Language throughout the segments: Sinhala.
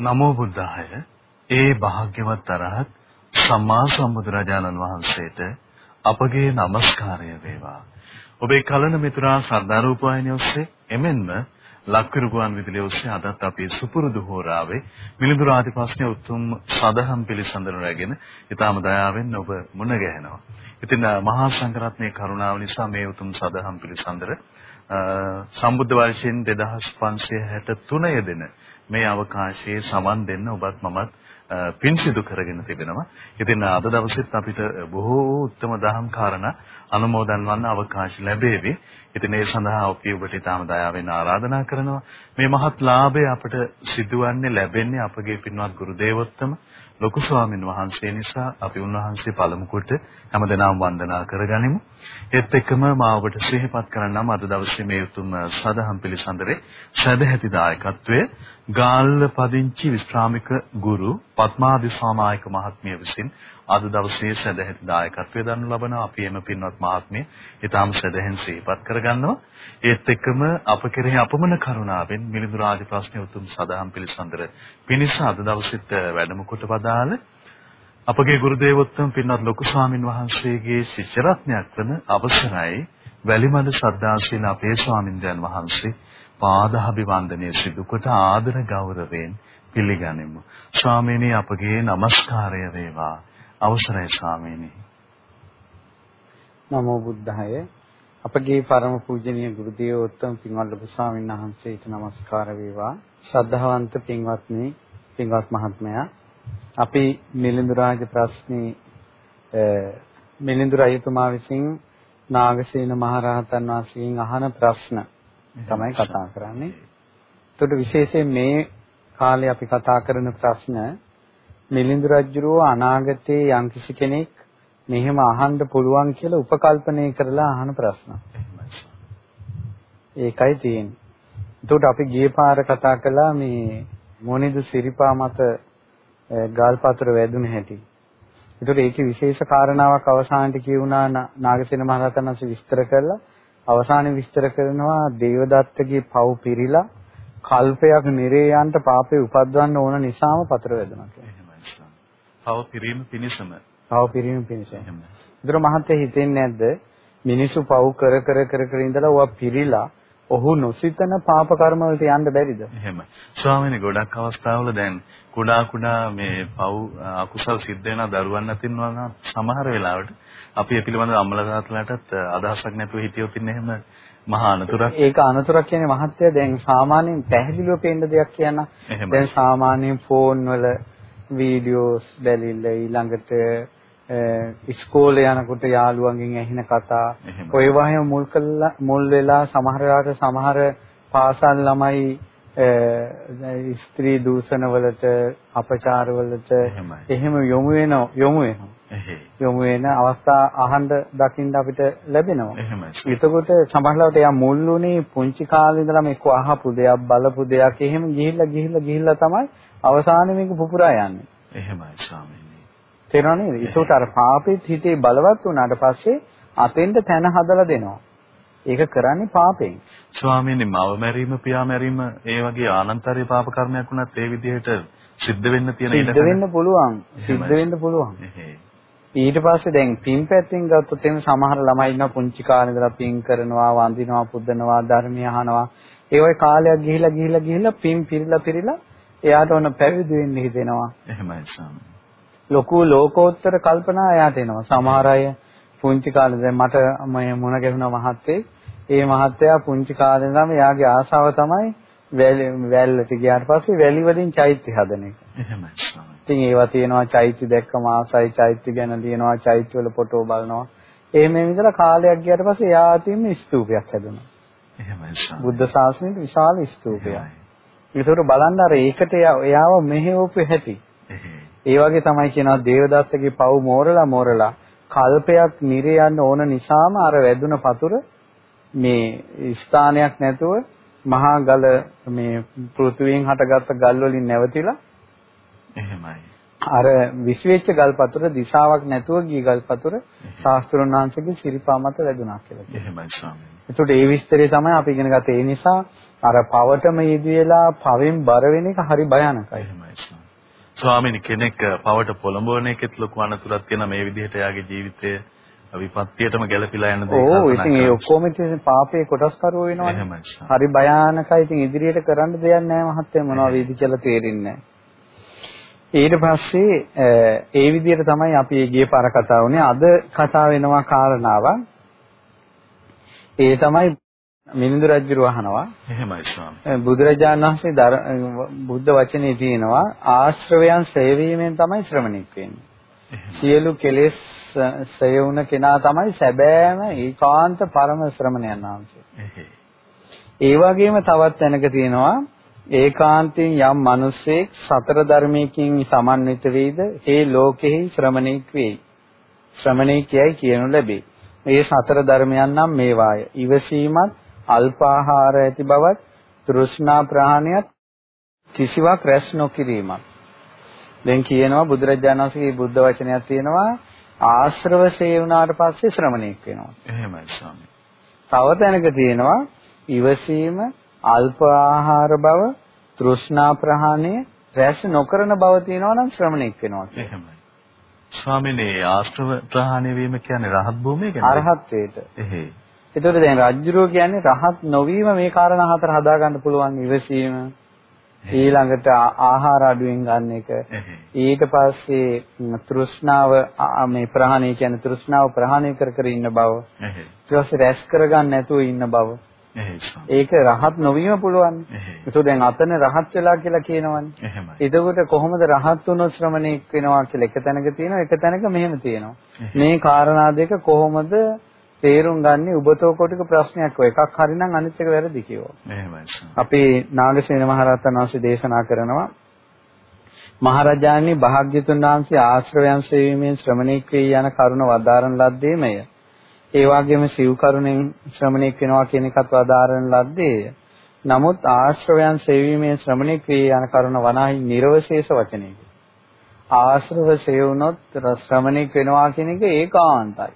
නමෝ බුද්ධාය ඒ භාග්‍යවත් අරහත් සම්මා සම්බුදුරජාණන් වහන්සේට අපගේ নমස්කාරය වේවා. ඔබේ කලන මිතුරා ශ්‍රද්ධා රූපවාහිනිය ඔස්සේ එමෙන්ම ලක්විරු ගුවන් විදුලිය ඔස්සේ අදත් අපි සුපුරුදු හෝරාවේ මිලිඳු රාජපක්ෂේ උතුම් සදහම් පිළිසඳර රැගෙන ඊටම දයාවෙන් ඔබ මුණ ගැහෙනවා. ඉතින් මහා සංඝරත්නයේ කරුණාව නිසා මේ උතුම් සදහම් පිළිසඳර සම්බුද්ධ වර්ෂයෙන් 2563 යෙදෙන මේ අවකාශයේ සමන් දෙන්න ඔබත් මමත් පින් සිදු කරගෙන තිබෙනවා. ඉතින් අද දවසෙත් අපිට බොහෝ උත්තම දහම් කාරණා අනුමෝදන් වන්න අවකාශ ලැබේවි. ඉතින් ඒ සඳහා අපි ඔබට ඊටම දයාවෙන් ආරාධනා කරනවා. මේ මහත් ලාභය අපට සිදුවන්නේ ලැබෙන්නේ අපගේ පින්වත් ගුරු දේවෝත්තම ලොකු ස්වාමින් වහන්සේ නිසා අපි උන්වහන්සේ පළමු කොට හැමදෙනාම වන්දනා කරගනිමු. ඒත් එක්කම මා ඔබට සිහිපත් කරන්නම් අද දවසේ මේ උතුම් සදහම් පිළිසඳරේ සදැහැති දායකත්වයේ ගාල්ල පදිංචි විශ්‍රාමික ගුරු පත්මාදි සාමායික මහත්මිය විසින් අද දවසේ සදැහැති දායකත්වයේ දරනු ලබන අපි එම පින්වත් මහත්මිය ඊටාම සදැහෙන් සිහිපත් කරගන්නවා. ඒත් එක්කම අප කෙරෙහි අපමණ කරුණාවෙන් මිලිඳු රාජ ප්‍රශ්න උතුම් සදහම් පිළිසඳර පිණිස අද දවසෙත් වැඩම කොට වදාළ අපගේ ගුරු දේවෝත්තම පින්වත් ලොකු ස්වාමින් වහන්සේගේ ශිෂ්‍ය රත්නයක් වන අවසරයි වැලිමඩ ශ්‍රද්ධාශීල අපේ ස්වාමින්දයන් වහන්සේ පාදාභිවන්දනය සිදු කොට ආදර ගෞරවයෙන් පිළිගනිමු. ස්වාමීනි අපගේ নমස්කාරය වේවා. අවසරයි ස්වාමීනි. නමෝ බුද්ධාය. අපගේ පරම පූජනීය ගුරු දේවෝත්තම පින්වත් ලොකු ස්වාමීන් වහන්සේට নমස්කාර වේවා. ශ්‍රද්ධාවන්ත පින්වත්නි, පින්වත් මහත්මයා. අපි මිලිඳු රාජ ප්‍රශ්නේ මිලිඳු රජතුමා විසින් නාගසේන මහරහතන් වහන්සේගෙන් අහන ප්‍රශ්න තමයි කතා කරන්නේ. එතකොට විශේෂයෙන් මේ කාලේ අපි කතා කරන ප්‍රශ්න මිලිඳු රජුරෝ අනාගතයේ යම්කිසි කෙනෙක් මෙහෙම අහන්න පුළුවන් කියලා උපකල්පනය කරලා අහන ප්‍රශ්න. ඒකයි තියෙන්නේ. එතකොට අපි ගිය පාර කතා කළා මේ මොනිදු සිරිපා මත ගල්පතර වැදුන හැටි. ඒතකොට ඒකේ විශේෂ කාරණාවක් අවසානයේ කියුණා නාගසේන මහරහතන් වහන්සේ විස්තර කළා. අවසානයේ විස්තර කරනවා දේවදත්තගේ පව් පිරීලා කල්පයක් නිරේයන්ට පාපේ උපද්දවන්න ඕන නිසාම පතර වැදුනා කියලා. පව පිරීම පිණිසම. පව පිරීම පිණිසම. ඒතර මහත්ය හිතෙන්නේ නැද්ද මිනිසු පව් කර කර කර කර ඉඳලා ඔවා පිරීලා ඔහු නොසිතන පාප කර්ම වලට යන්න බැරිද? එහෙම. ස්වාමීනි ගොඩක් අවස්ථාවල දැන් කුඩා කුඩා මේ පව් අකුසල් සිද්ධ වෙන දරුවන් අතින්නවා නම් සමහර වෙලාවට අපි ඒ පිළිබඳව අම්මලා තාත්තලාටත් අදහසක් නැතුව හිතියොත් ඉන්නේ එහෙම මහා අනතුරක්. ඒක අනතුරක් කියන්නේ මහත්ය දැන් සාමාන්‍යයෙන් පැහැදිලිව පේන දෙයක් කියන. දැන් සාමාන්‍යයෙන් ෆෝන් වල වීඩියෝස් බැලිල්ල ඊළඟට ඉස්කෝලේ යනකොට යාළුවන්ගෙන් ඇහෙන කතා. ඔය වගේ මුල් කළා මුල් වෙලා සමහර වෙලාවට සමහර පාසල් ළමයි ස්ත්‍රී දූෂණ වලට අපචාර වලට එහෙම යොමු වෙන යොමු වෙනවා. යොමු වෙන අවස්ථා අහන්න දකින්න අපිට ලැබෙනවා. එතකොට සමහරවිට එයා මුල් උනේ පුංචි කාලේ ඉඳලා මේක අහපු දෙයක් බලපු දෙයක් එහෙම ගිහිල්ලා ගිහිල්ලා ගිහිල්ලා තමයි අවසානයේ මේක පුපුරා යන්නේ එහෙමයි ස්වාමීනි තේරෙනව නේද? ඒකට අර පාපෙත් හිතේ බලවත් වුණාට පස්සේ අතෙන්ට තැන හදලා දෙනවා. ඒක කරන්නේ පාපෙන්. ස්වාමීනි මව මැරීම පියා මැරීම ඒ වගේ ආනන්තරීය පාප කර්මයක් වුණත් ඒ විදිහට සිද්ධ වෙන්න තියෙන සිද්ධ වෙන්න පුළුවන්. සිද්ධ වෙන්න පුළුවන්. ඊට පස්සේ දැන් පින් පැත්තෙන් ගත්තොත් එimhe සමහර ළමයි ඉන්නවා පුංචි කාලේ ඉඳලා පින් කරනවා, වඳිනවා, පුදනවා, ධර්මය අහනවා. ඒ වගේ කාලයක් ගිහිලා ගිහිලා ගිහිලා පින් පිරিলা පිරিলা එයාට ඕන පැවිදි වෙන්න හිතෙනවා. එහෙමයි ස්වාමී. ලොකු ලෝකෝත්තර කල්පනා එයාට එනවා. සමහර අය පුංචි කාලේ දැන් මට මම මුණ ගැහුණා මහත්තේ. ඒ මහත්තයා පුංචි කාලේ ඉඳන්ම එයාගේ ආසාව තමයි වැල්ලට ගියාට පස්සේ වැලි වලින් චෛත්‍ය හදන එක. එහෙමයි. ඉතින් ඒවා තියෙනවා චෛත්‍ය දැක්කම ආසයි චෛත්‍ය ගැන ලියනවා චෛත්‍ය වල ෆොටෝ බලනවා. එහෙම ඉඳලා කාලයක් ගියාට පස්සේ එයා අතින්ම ස්තූපයක් හැදුණා. එහෙමයි. බුද්ධ ශාසනයේ විශාල ස්තූපයක්. ඒකට බලන්න අර ඒකට එයාව මෙහෙවපු හැටි. ඒ වගේ තමයි කියනවා දේවදත්තගේ පව් මෝරලා මෝරලා කල්පයක් නිරේ යන්න ඕන නිසාම අර වැදුන පතුර මේ ස්ථානයක් නැතුව මහා ගල මේ පෘථුවියෙන් හටගත්ත ගල් වලින් නැවතිලා එහෙමයි අර විශ්වෙච්ච ගල් පතුර දිශාවක් නැතුව ගිය ගල් පතුර ශාස්ත්‍රඥාන්සේගේ සිරිපා මත වැදුනා කියලා කියනවා. එහෙමයි ස්වාමීනි. ඒකට ඒ විස්තරය තමයි අපි ඉගෙන ගත්තේ. ඒ නිසා අර පවටම යෙදවිලා පවෙන් බර වෙන එක හරි භයානකයි. ස්වාමීනි කෙනෙක් පවට පොළඹවන එකෙත් ලොකු අනතුරක් තියෙන මේ විදිහට යාගේ ජීවිතය විපත්තියටම ගැලපිලා යන දේ. ඔව් ඉතින් ඒ ඔක්කොම ඉතින් පාපේ කොටස්කරුවෝ වෙනවනේ. එහෙමයි. හරි භයානකයි. ඉතින් ඉදිරියට කරන්න දෙයක් නැහැ මහත්තයා මොනවා වේද කියලා තේරෙන්නේ ඊට පස්සේ ඒ විදිහට තමයි අපි ගිය පාර කතා වුණේ. අද කතා වෙනවා කාරණාවක්. ඒ තමයි මිනිඳු රජුරු අහනවා. එහෙමයි ස්වාමී. බුදුරජාණන් වහන්සේ බුද්ධ වචනේ තියෙනවා ආශ්‍රවයන් සේවීමෙන් තමයි ශ්‍රමණෙක් වෙන්නේ. සියලු කෙලෙස් සයවුන කෙනා තමයි සැබෑම ඒකාන්ත පරම ශ්‍රමණයන් වහන්සේ. ඒ වගේම තවත් තැනක තියෙනවා ඒකාන්තයෙන් යම් මිනිසෙක් සතර ධර්මයකින් සමන්විත වේද ඒ ලෝකෙහි ශ්‍රමණෙක් වෙයි. ශ්‍රමණෙක්යයි කියනු ලැබේ. මේ සතර ධර්මයන් නම් මේවාය. ඉවසීමත්, අල්පාහාර ඇති බවත්, තෘෂ්ණා ප්‍රහාණයත්, කිසිවක් රැස් නොකිරීමත්. දැන් කියනවා බුදුරජාණන් වහන්සේගේ බුද්ධ වචනයක් තියෙනවා ආශ්‍රව සේවනාට පස්සේ ශ්‍රමණෙක් වෙනවා. එහෙමයි ස්වාමී. තව තැනක තියෙනවා ඉවසීම, අල්ප ආහාර බව, තෘෂ්ණා ප්‍රහාණය, රැස් නොකරන බව තියෙනවා නම් ශ්‍රමණෙක් වෙනවා එහෙමයි. ස්වාමීනි ආශ්‍රව ප්‍රහාණය වීම කියන්නේ රහත් භූමිය කියන්නේ අරහත්ත්වයට. එහෙයි. එතකොට දැන් රජ්ජුරුව කියන්නේ රහත් නොවීම මේ කාරණා හතර හදා ගන්න පුළුවන් ඉවසීම, ඊළඟට ආහාර අඩුවෙන් ගන්න එක. ඊට පස්සේ තෘෂ්ණාව මේ ප්‍රහාණය කියන්නේ තෘෂ්ණාව ප්‍රහාණය කර කර ඉන්න බව. ඊට පස්සේ රැස් කරගන්න නැතුව ඉන්න බව ඒක රහත් නොවීම පුළුවන්. ඒක දැන් අතන රහත් වෙලා කියලා කියනවනේ. එතකොට කොහොමද රහත් වුණොත් ශ්‍රමණෙක් වෙනවා කියලා එක තැනක තියෙනවා එක තැනක මෙහෙම තියෙනවා. මේ කාරණා දෙක කොහොමද තේරුම් ගන්නේ? උබතෝ කොටක ප්‍රශ්නයක් ඔය. එකක් හරිනම් අනිත් එක වැරදි කියෝ. එහෙමයි. අපේ නාගසේන මහරහතන් වහන්සේ දේශනා කරනවා මහරජාණන් භාග්‍යතුන් වහන්සේ ආශ්‍රවයන් සේවීමෙන් ශ්‍රමණේක් වේ යන කරුණ වදාරන ලද්දේමය. ඒ වගේම සිව් කරුණෙන් ශ්‍රමණේක් වෙනවා කියන එකත් වදාරන ලද්දේය. නමුත් ආශ්‍රවයන් සේවීමෙන් ශ්‍රමණේක් වේ යන කරුණ වනාහි නිර්වශේෂ වචනයකි. ආශ්‍රව සේවුනොත් ශ්‍රමණේක් වෙනවා කියන එක ඒකාන්තයි.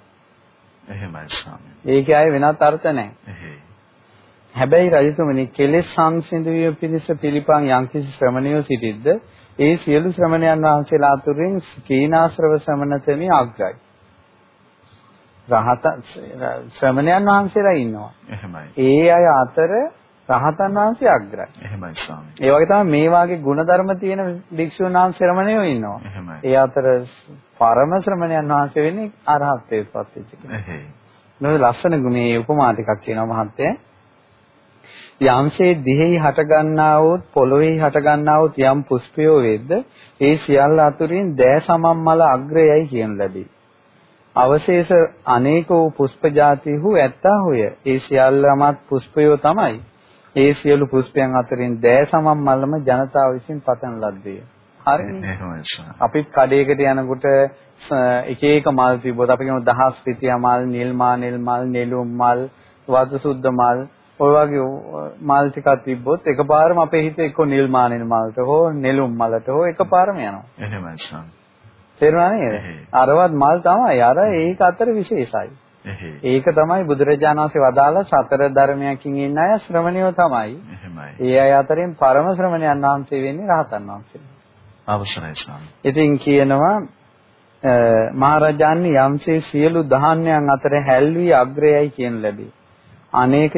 එහෙමයි ස්වාමී. ඒකේ ආයේ වෙනත් අර්ථ නැහැ. හැබැයි රජතුමනි කෙලෙස් සංසිඳුවිය පිණිස පිළිපන් යම්කිසි ශ්‍රමණයෝ සිටිද්ද ඒ සියලු ශ්‍රමණයන් වහන්සේලා අතුරින් කීනාශ්‍රව ශ්‍රමණතමි අග්‍රයි. රහත ශ්‍රමණයන් වහන්සේලා ඉන්නවා. එහෙමයි. ඒ අය අතර රහතන් වහන්සේ අග්‍රයි. එහෙමයි ස්වාමී. ඒ වගේ තමයි මේ වාගේ ಗುಣධර්ම තියෙන භික්ෂුන් වහන්සේ ශ්‍රමණයෝ ඉන්නවා. එහෙමයි. ඒ අතර පරම ශ්‍රමණයන් වහන්සේ වෙන්නේ අරහත්ත්වයට පත් වෙච්ච කෙනෙක්. එහෙයි. නේද ලස්සන ගුණේ උපමා ටිකක් කියනවා මහත්තයා. යම්සේ දිහෙහි හට ගන්නා වූ පොළොවේ හට ගන්නා වූ යම් පුෂ්පයෝ වේද ඒ සියල්ල අතුරින් දෑ සමම් මල අග්‍රයයි කියන ලැබේ. අවශේෂ අනේක වූ පුෂ්ප જાතිහු ඇත්තාහුය. ඒ සියල්ලමත් පුෂ්පයෝ තමයි. ඒ සියලු පුෂ්පයන් අතරින් දෑ සමම් මල්ම ජනතාව විසින් පතන ලද්දේ. හරිනේ. අපිත් කඩේකට යනකොට එක එක මල් තිබ්බොත් අපි කියමු දහස් පිටිය මල්, නිල් මල්, නිල් මල්, නෙළුම් මල්, වතු සුද්ධ මල් ඔය වගේ මල් ටිකක් තිබ්බොත් එකපාරම අපේ හිත එක්ක නිල් මානෙල් මලට හෝ නෙළුම් මලට හෝ එකපාරම යනවා. එහෙමයි සම්. තේරුණා නේද? අරවත් මල් තමයි. අර ඒක අතර විශේෂයි. ඒක තමයි බුදුරජාණන් වහන්සේ වදාළ සතර ධර්මයකින් ඉන්න අය ශ්‍රමණයෝ තමයි. ඒ අය අතරින් පරම ශ්‍රමණයන් වහන්සේ වෙන්නේ රහතන් වහන්සේ. අවසරයි ස්වාමී. ඉතින් කියනවා මහරජාණන් යම්සේ සියලු දහාන්‍යයන් අතර හැල්වි අග්‍රයයි කියන ලැබේ. අනේක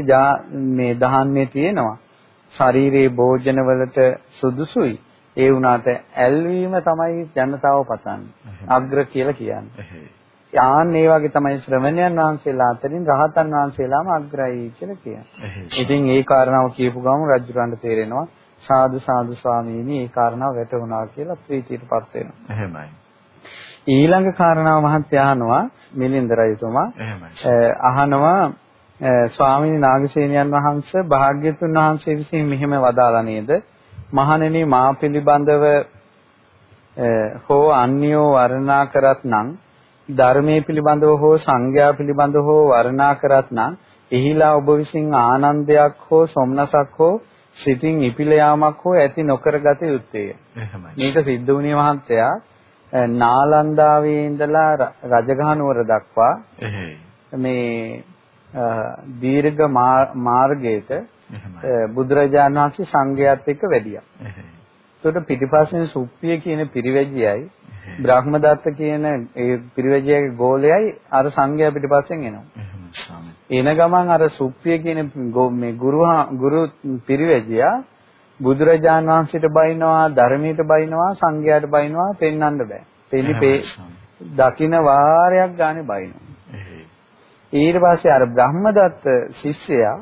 මේ දහන්නේ තියෙනවා. ශරීරයේ භෝජනවලට සුදුසුයි. ඒ වුණාට ඇල්වීම තමයි ජනතාව පතන්නේ. අග්‍ර කියලා කියන්නේ. ආන් ඒ වගේ තමයි ශ්‍රමණයන් වහන්සේලා අතරින් රහතන් වහන්සේලාම අග්‍රයි කියලා කියන්නේ. ඉතින් ඒ කාරණාව කියපු ගමන් රජුරන්ට තේරෙනවා සාදු සාදු ස්වාමීනි ඒ කාරණාව වැටුණා කියලා ප්‍රීතියටපත් වෙනවා. එහෙමයි. ඊළඟ කාරණාව මහත්ය අහනවා මිලින්ද රජතුමා අහනවා ස්වාමීන් නාගසේනියන් වහන්සේ භාග්‍යතුන් වහන්සේ විසින් මෙහෙම වදාලා නේද? මහණෙනි මා පිළිබඳව හෝ අන්‍යෝ වර්ණනා කරත් නම් ධර්මයේ පිළිබඳව හෝ සංඥා පිළිබඳව හෝ වර්ණනා කරත් නම් එහිලා ඔබ විසින් ආනන්දයක් හෝ සොම්නසක් හෝ සිතින් ඉපිල යාමක් හෝ ඇති නොකරගත යුත්තේය. මේක සිද්ධ වුණේ මහත්තයා නාලන්දාවේ ඉඳලා රජගහ නුවර දක්වා මේ දීර්ඝ මාර්ගයට බුදුරජාණන් වහන්සේ සංඝයාත් එක්ක වැඩියා. එතකොට පිටිපස්සෙන් සුප්පිය කියන පිරිවැජියයි බ්‍රහ්මදත්ත කියන ඒ පිරිවැජියගේ ගෝලයයි අර සංඝයා පිටිපස්සෙන් එනවා. එන ගමන් අර සුප්පිය කියන මේ ගුරු ගුරු පිරිවැජියා බුදුරජාණන් වහන්සේට බයිනවා ධර්මයට බයිනවා සංඝයාට බයිනවා පෙන්වන්න බෑ. පිළිපේ දකින්න වාරයක් ගානේ බයිනවා. ඊට පස්සේ අර බ්‍රහ්මදත්ත ශිෂ්‍යයා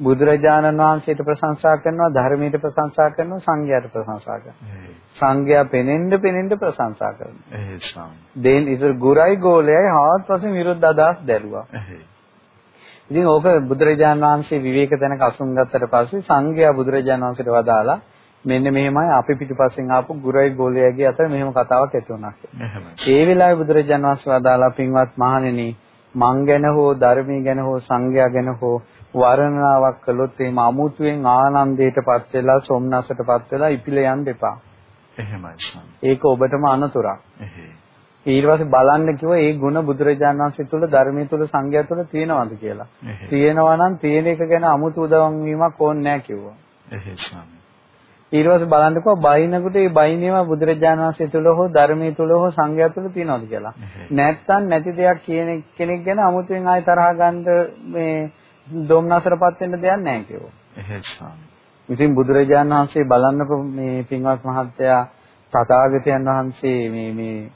බුදුරජාණන් වහන්සේට ප්‍රශංසා කරනවා ධර්මයට ප්‍රශංසා කරනවා සංඝයාට ප්‍රශංසා කරනවා. සංඝයා පෙනෙන්න පෙනෙන්න ප්‍රශංසා කරනවා. එහෙයි දෙන් ඉතින් ගුරයි ගෝලයයි හාත්පසින් විරුද්ධ අදහස් දැරුවා. ඉතින් ඕක බුදුරජාණන් වහන්සේ විවේක තැනක අසුන් ගත්තට පස්සේ සංඝයා බුදුරජාණන් වහන්සේට වදාලා මෙන්න මෙහෙමයි අපි පිටිපස්සෙන් ආපු ගුරයි ගෝලයාගේ අතර මෙහෙම කතාවක් ඇති වුණා කියලා. ඒ වෙලාවේ බුදුරජාණන් වහන්සේ වදාලා පින්වත් මහණෙනි මං ගැන හෝ ධර්මී ගැන හෝ සංඝයා ගැන හෝ වර්ණනාවක් කළොත් එහෙම අමුතුවෙන් ආනන්දයටපත් වෙලා සොම්නසටපත් වෙලා ඉපිල යන්න එපා. එහෙමයි. ඒක ඔබටම අනතුරක්. ඊට පස්සේ බලන්න කිව්වා ඒ ಗುಣ බුදුරජාණන් වහන්සේ තුල ධර්මයේ තුල සංඝයා තුල තියෙනවද කියලා. තියෙනවා නම් තියෙන එක ගැන අමුතු උදවම් වීමක් ඕනේ නැහැ කිව්වා. ඊට පස්සේ බලන්නකෝ බයිනකොට ඒ බයිනේම බුදුරජාණන් වහන්සේ තුල හෝ ධර්මයේ තුල හෝ සංඝයා තුල තියෙනවද කියලා. නැත්තම් නැති දෙයක් කියන කෙනෙක් ගැන අමුතුවෙන් ආය තරහ ගන්න මේ දොම්නසරපත් වෙන්න දෙයක් නැහැ ස්වාමී. ඉතින් බුදුරජාණන් වහන්සේ බලන්නකො මේ පින්වත් මහත්තයා තථාගතයන් වහන්සේ මේ මේ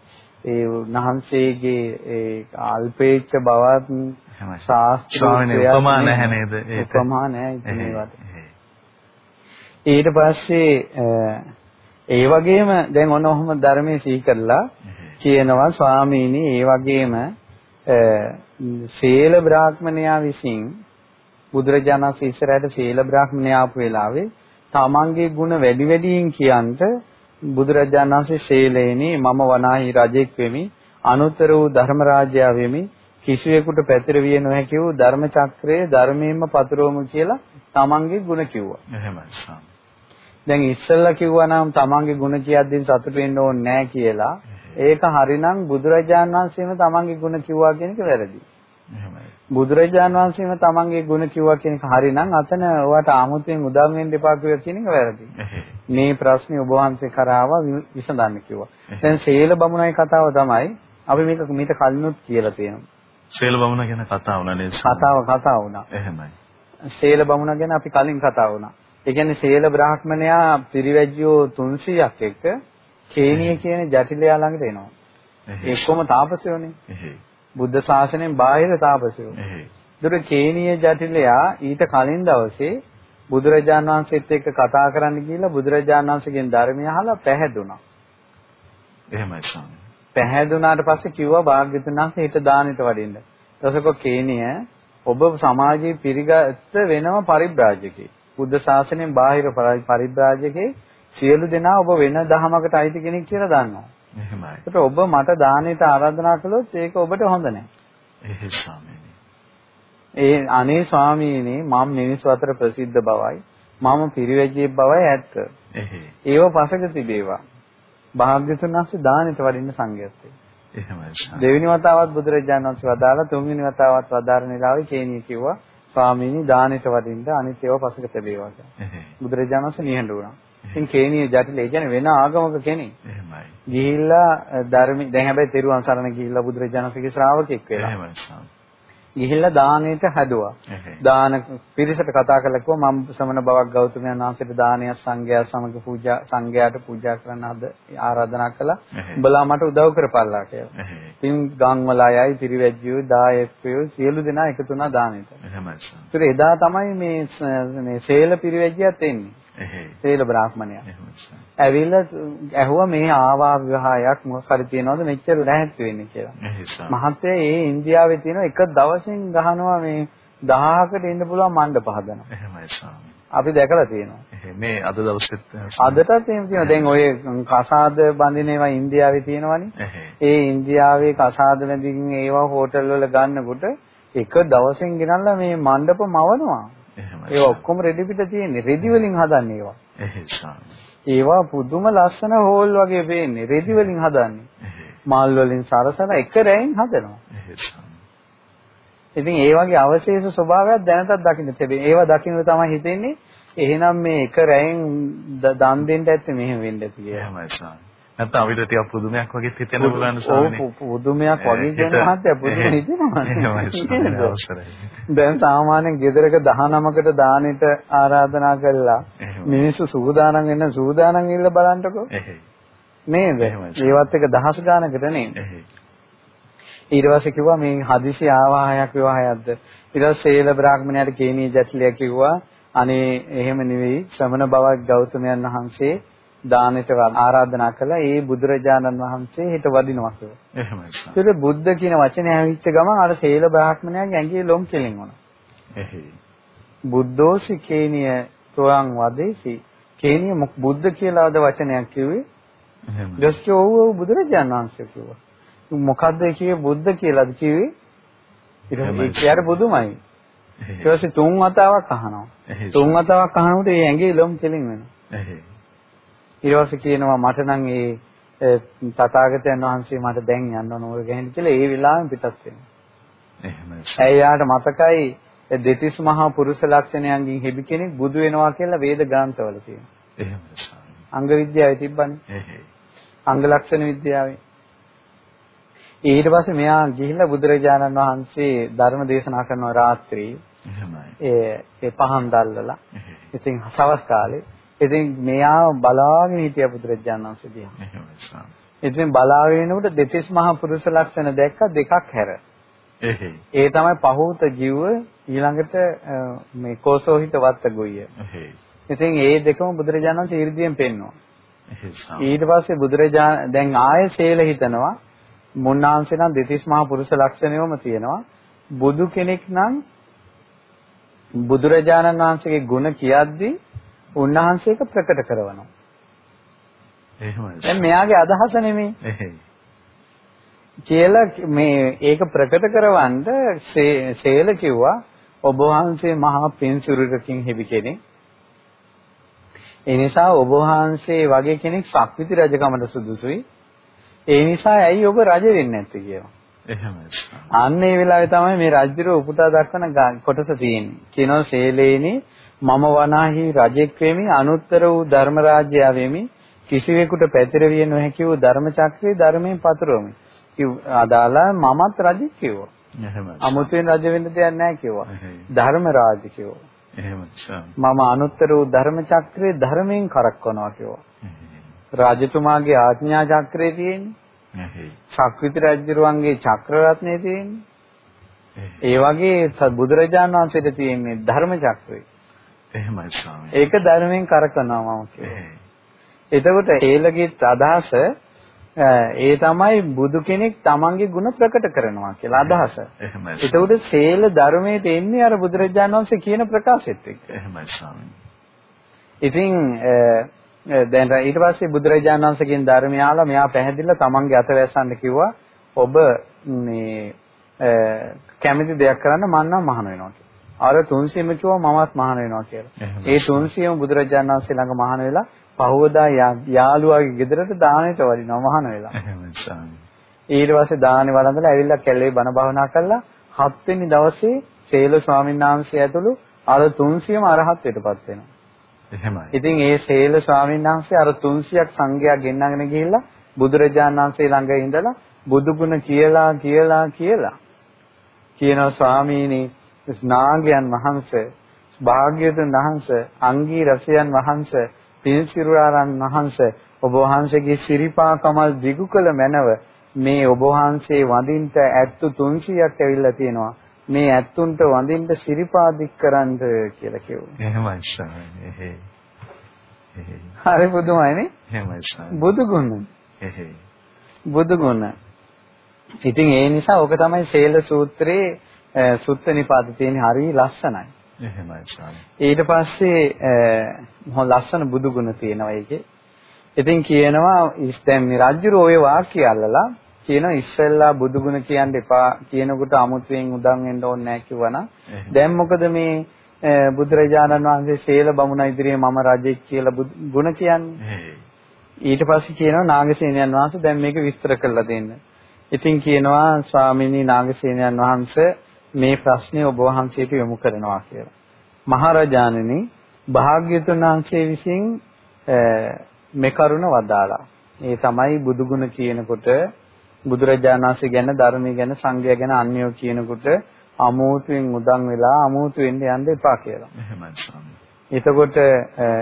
ඒ උන්වහන්සේගේ ඒ අල්පේච්ඡ බවත් ශාස්ත්‍රීය උපමා නැහැ නේද? උපමා නැහැ ඉතින් ඒවට. ඊට පස්සේ ඒ වගේම දැන් ඔන්න ඔහොම ධර්මයේ සිහි කරලා කියනවා ස්වාමීනි ඒ වගේම සීල බ්‍රාහ්මණයා විසින් බුදුරජාණන් ශ්‍රී ඉස්සරහට සීල බ්‍රාහ්මණය ආපු වෙලාවේ තමන්ගේ ගුණ වැඩි වැඩියෙන් කියන්ට බුදුරජාණන් ශ්‍රී ශීලේනි මම වනාහි රජෙක් වෙමි අනුතර වූ ධර්ම රාජයා වෙමි කිසියෙකුට පැතිරවිය නොහැකි වූ ධර්ම චක්‍රයේ ධර්මයෙන්ම පතුරවමු කියලා තමන්ගේ ගුණ කිව්වා. එහෙමයි. දැන් ඉස්සෙල්ලා කිව්වා නම් තමන්ගේ ගුණ කියද්දී සතුට වෙන්න ඕනේ නැහැ කියලා. ඒක හරිනම් බුදුරජාණන් වහන්සේම තමන්ගේ ගුණ කිව්වා කියන එක වැරදි. එහෙමයි. බුදුරජාණන් වහන්සේම තමන්ගේ ගුණ කිව්වා කියන එක හරිනම් අතන ඔයාට ආමුතෙන් උදම් වෙන්න එපා කියලා කියන එක වැරදි. මේ ප්‍රශ්නේ ඔබ වහන්සේ කරාව විසඳන්න කිව්වා. දැන් සීල බමුණයි කතාව තමයි අපි මේක මීට කලිනුත් කියලා තියෙනවා. සීල බමුණ ගැන කතා වුණා නේද? කතාව කතා වුණා. එහෙමයි. සීල බමුණ ගැන අපි කලින් කතා වුණා. ඒ කියන්නේ සීල බ්‍රාහ්මණයා පිරිවැජ්‍යෝ 300ක් එක්ක කේනිය කියන ජටිලයා ළඟට එනවා. ඒකම තාපසයෝනේ. බුද්ධ ශාසනයෙන් බාහිර තාපසයෝ. ඒතර කේනීය ජටිලයා ඊට කලින් දවසේ බුදුරජාණන් වහන්සේත් එක්ක කතා කරන්න ගිහිල්ලා බුදුරජාණන් වහන්සේගෙන් ධර්මය අහලා පැහැදුනා. එහෙමයි ස්වාමී. පැහැදුනාට පස්සේ කිව්වා භාග්‍යතුන් වහන්සේ හිත දානෙට වඩින්න. ඊටසක කේනිය ඔබ සමාජයේ පිරිගත් වෙනම පරිබ්‍රාජකේ. බුද්ධ ශාසනයෙන් බාහිර පරිබ්‍රාජකේ සියලු දෙනා ඔබ වෙන දහමකට අයිති කෙනෙක් කියලා දන්නවා. එහෙමයි. ඒකට ඔබ මට දානෙට ආරාධනා කළොත් ඒක ඔබට හොඳ නැහැ. එහෙයි ස්වාමීනි. ඒ අනේ ස්වාමීනි මම මිනිස් අතර ප්‍රසිද්ධ බවයි මම පිරිවැජියේ බවයි ඇත්ත. එහෙයි. ඒව පසක තිබේවා. භාග්‍යතුන් වහන්සේ දානෙට වඩින්න සංඝයත් එහෙමයි. දෙවෙනි වතාවත් බුදුරජාණන් වහන්සේ වදාලා තුන්වෙනි වතාවත් වදාරන වෙලාවේ කේනිය කිව්වා ස්වාමීනි දානෙට වඩින්න අනිත් ඒවා පසක තිබේවා කියලා. බුදුරජාණන් වහන්සේ නිහඬ වුණා. ඉතින් කේනිය ජටිල කියන්නේ වෙන ආගමක කෙනෙක්. එහෙමයි. ගිහිල්ලා ධර්ම දැන් හැබැයි තෙරුවන් සරණ ගිහිල්ලා බුදුරජාණන්සේගේ ශ්‍රාවකෙක් වෙලා. එහෙමයි. ගිහිල්ලා දානෙට හැදුවා. දාන පිරිසට කතා කළා කිව්වා මම සමන බවක් ගෞතමයන් වහන්සේට දානයක් සංඝයා සමග පූජා සංඝයාට පූජා කරන්න අද ආරාධනා කළා. උඹලා මට උදව් කරපල්ලා කියලා. ඉතින් ගම් වල අයයි පිරිවැජ්ජියෝ දායකයෝ සියලු දෙනා එකතු වුණා දානෙට. එහෙමයි. ඒත් එදා තමයි මේ මේ සේල පිරිවැජ්ජියත් එන්නේ. සීල බ්‍රාහ්මණයා. ඇවිල්ලා ඇහුවා මේ ආවා විවාහයක් මොකක් හරි තියනවද මෙච්චර නැහැත් වෙන්නේ කියලා. මහත්තයා ඒ ඉන්දියාවේ තියෙන එක දවසින් ගහනවා මේ 1000කට ඉන්න පුළුවන් මණ්ඩප හදනවා. එහෙමයි. අපි දැකලා තියෙනවා. මේ අද දවසෙත් අදටත් එහෙම තියෙනවා. දැන් ඔය කසාද බඳින ඒවා ඉන්දියාවේ තියෙනවනේ. ඒ ඉන්දියාවේ කසාද බඳින්න ඒවා හෝටල් වල ගන්නකොට එක දවසින් ගෙනල්ලා මේ මණ්ඩප මවනවා. ඒවා ඔක්කොම රෙදි පිට තියෙන්නේ. රෙදි වලින් හදන්නේ ඒවා. ඒවා පුදුම ලස්සන හෝල් වගේ පේන්නේ. රෙදි වලින් හදන්නේ. මල් වලින් සරසලා එක රැයින් හදනවා. ඉතින් ඒ වගේ අවශේෂ ස්වභාවයක් දැනටත් දකින්න තිබෙනවා. ඒවා දකින්න තමයි හිතෙන්නේ එහෙනම් මේ එක රැයෙන් දන් දෙන්න ඇත්තේ මෙහෙම වෙන්න කියලා. එහෙමයි ස්වාමී. නැත්නම් අපිට ටිකක් පුදුමයක් වගේ හිතෙන්න පුළුවන් ස්වාමීනි. ඔව් පුදුමයක් වගේ කියන මහත්ය පුදුම හිතෙනවා. දැන් සාමාන්‍යයෙන් ගෙදරක 19කට දානෙට ආරාධනා කළා. මිනිස්සු සූදානම් වෙන සූදානම් ඉල්ල බලන්නකෝ. නේද? ඒවත් එක දහස් ගානකට නේද? ඊට පස්සේ කිව්වා මේ හදිසි ආවාහයක් විවාහයක්ද ඊට පස්සේ සේල බ්‍රාහ්මණයාට කේනී ජටිලයා කිව්වා අනේ එහෙම නෙවෙයි ශ්‍රමණ බවක් ගෞතමයන් වහන්සේ දානෙට ආරාධනා කළා ඒ බුදුරජාණන් වහන්සේ හිට වදිනවා කියලා. එහෙමයි. ඒතර බුද්ධ කියන වචනේ ඇවිච්ච ගමන් අර සේල බ්‍රාහ්මණයාගේ ඇඟේ ලොම් කෙලින් වුණා. එහෙයි. බුද්ධෝසි කේනිය තෝයන් වදේසි කේනිය බුද්ධ කියලා වද වචනයක් කිව්වේ. එහෙමයි. ඊට ඔව් බුදුරජාණන් වහන්සේ කිව්වා. මොකද්ද කියේ බුද්ධ කියලාද කිව්වේ? ඊට පස්සේ බුදුමයි. ඊට පස්සේ තුන් වතාවක් අහනවා. තුන් වතාවක් අහනකොට ඒ ඇඟේ ලොම් කෙලින් වෙනවා. ඊට පස්සේ කියනවා මට නම් ඒ තථාගතයන් වහන්සේ මට දැන් යන්න ඕන ඕක ගැහෙන්න කියලා ඒ වෙලාවෙම පිටත් වෙනවා. එහෙමයි. ඇයියාට මතකයි දෙතිස් මහා පුරුෂ ලක්ෂණයන්ගෙන් හෙබි කෙනෙක් බුදු වෙනවා කියලා වේද ග්‍රන්ථවල තියෙනවා. එහෙමයි. අංග විද්‍යාවේ තිබ්බනේ. අංග ලක්ෂණ විද්‍යාවේ. ඊට පස්සේ මෙයා ගිහිල්ලා බුදුරජාණන් වහන්සේ ධර්ම දේශනා කරන රාත්‍රී ඒ ඒ පහන් දැල්ලලා. ඉතින් සවස් කාලේ ඉතින් මෙයා බලාගෙන හිටිය බුදුරජාණන් වහන්සේ දිහා. ඉතින් බලාගෙන ඉනකොට දෙතිස් මහා පුරුෂ ලක්ෂණ දැක්ක දෙකක් හැර. ඒ තමයි පහූත ජීව ඊළඟට මේ කෝසෝහිත වත්ත ගොයිය. ඉතින් ඒ දෙකම බුදුරජාණන් වහන්සේ 이르දියෙන් පෙන්වනවා. ඊට පස්සේ බුදුරජාණන් දැන් ආයේ සේල හිතනවා මුන්නාංශේ නම් දෙතිස් මහා පුරුෂ ලක්ෂණයෝම තියෙනවා. බුදු කෙනෙක් නම් බුදුරජාණන් වහන්සේගේ ගුණ කියද්දී උන්වහන්සේක ප්‍රකට කරනවා. එහෙමයි. දැන් මෙයාගේ අදහස නෙමෙයි. එහෙයි. කියලා මේ ඒක ප්‍රකට කරවන්න සේල කිව්වා ඔබ වහන්සේ මහා පින්සුරුරකින් හිවි කෙනෙක්. ඒ නිසා ඔබ වහන්සේ වගේ කෙනෙක් ශක්විති රජකමට සුදුසුයි. ඒ නිසා ඇයි ඔබ රජ වෙන්නේ නැත්තේ කියනවා. එහෙමයි. අන්න ඒ වෙලාවේ තමයි මේ රජුර උපුටා දක්වන කොටස තියෙන්නේ. කියනවා සේලේනි මම වනාහි රජෙක් වෙමි අනුත්තර වූ ධර්ම රාජ්‍යය වෙමි කිසිවෙකුට පැතිරවිය නොහැකි වූ ධර්ම චක්‍රේ ධර්මයෙන් පතුරවමි. අදාළ මමත් රජෙක් කිව්වා. එහෙමයි. අමුතුවෙන් රජ වෙන්න දෙයක් නැහැ කිව්වා. ධර්ම රාජ්‍ය කිව්වා. එහෙමයි. මම අනුත්තර වූ ධර්ම චක්‍රේ ධර්මයෙන් කරක්වනවා කිව්වා. රාජතුමාගේ ආඥා චක්‍රය තියෙන්නේ. ශක්විති රජුරුවන්ගේ චක්‍ර රත්නය තියෙන්නේ. ඒ වගේ බුදුරජාණන් වහන්සේට තියෙන්නේ ධර්ම චක්‍රය. එහෙමයි ස්වාමී. ඒක ධර්මයෙන් කරකනවා මම කියන්නේ. එතකොට ඒලගේ අදහස ඒ තමයි බුදු කෙනෙක් තමන්ගේ ගුණ ප්‍රකට කරනවා කියලා අදහස. එහෙමයි. එතකොට සේල ධර්මයේ තෙන්නේ අර බුදුරජාණන් වහන්සේ කියන ප්‍රකාශෙත් එක්ක. එහෙමයි ස්වාමී. ඉතින් දැන් ඊට පස්සේ බුදුරජාණන් වහන්සේගෙන් ධර්මය ආලා මෙයා පැහැදිලිලා තමන්ගේ අත වැස්සන්න කිව්වා ඔබ මේ කැමති දෙයක් කරන්න මම නම් මහාන වෙනවා කියලා. අර 300ම කිව්වා මමත් මහාන වෙනවා කියලා. ඒ 300ම බුදුරජාණන් වහන්සේ ළඟ මහාන වෙලා පහවදා යාළුවාගේ ගෙදරට දානෙට වඩිනවා මහාන වෙලා. ඊට පස්සේ දානේ වළඳලා ඇවිල්ලා කැලේ බණ භාවනා කරලා හත්වෙනි දවසේ සේල ස්වාමීන් වහන්සේ ඇතුළු අර 300ම අරහත්ත්වයටපත් වෙනවා. එහෙමයි. ඉතින් ඒ සේල ස්වාමීන් වහන්සේ අර 300ක් සංඝයා ගෙන්නගෙන ගිහිල්ලා බුදුරජාණන් වහන්සේ ළඟ ඉඳලා බුදුගුණ කියලා කියලා කියලා කියනවා ස්වාමීනි නාගයන් වහන්සේ භාග්‍යවතුන් වහන්සේ අංගී රසයන් වහන්සේ පින්සිරුරාරන් වහන්සේ ඔබ වහන්සේගේ සිරිපා කමල් දිගු කළ මැනව මේ ඔබ වහන්සේ වඳින්ට ඇත්තු 300ක් ඇවිල්ලා තියෙනවා මේ ඇත්තුන්ට වඳින්න සිරිපාදික් කරන්න කියලා කිව්වා. එහෙමයි ස්වාමී. හරි බුදුමයිනේ. එහෙමයි ස්වාමී. බුදු ගුණ. බුදු ගුණ. ඉතින් ඒ නිසා ඔක තමයි සේල සූත්‍රයේ සුත්ත නිපාත තියෙන හරි ලස්සනයි. එහෙමයි ස්වාමී. ඊට පස්සේ මොහ ලස්සන බුදු ගුණ තියෙනවා ඒකේ. ඉතින් කියනවා දැන් මේ රජුර ওই වාක්‍ය අල්ලලා කියනවා ඉස්සෙල්ලා බුදු ගුණ කියන්න එපා කියනකොට අමුතුවෙන් උදන් වෙන්න ඕනේ නැහැ කිව්වනම් දැන් මොකද මේ බුදුරජාණන් වහන්සේ ශේල බමුණ ඉදිරියේ මම රජෙක් කියලා ගුණ කියන්නේ ඊට පස්සේ කියනවා නාගසේනයන් වහන්සේ දැන් මේක විස්තර කරලා දෙන්න. ඉතින් කියනවා ස්වාමීනි නාගසේනයන් වහන්සේ මේ ප්‍රශ්නේ ඔබ වහන්සේට යොමු කරනවා කියලා. මහරජාණනි භාග්‍යතුන් වහන්සේ විසින් මේ කරුණ වදාලා. ඒ තමයි බුදුගුණ කියනකොට බුදුරජාණන් වහන්සේ ගැන ධර්මයේ ගැන සංඝයා ගැන අන්‍යෝ කියනකොට අමෝතුවෙන් උදන් වෙලා අමෝතු වෙන්න යන්න එපා කියලා. එහෙමයි ස්වාමී. එතකොට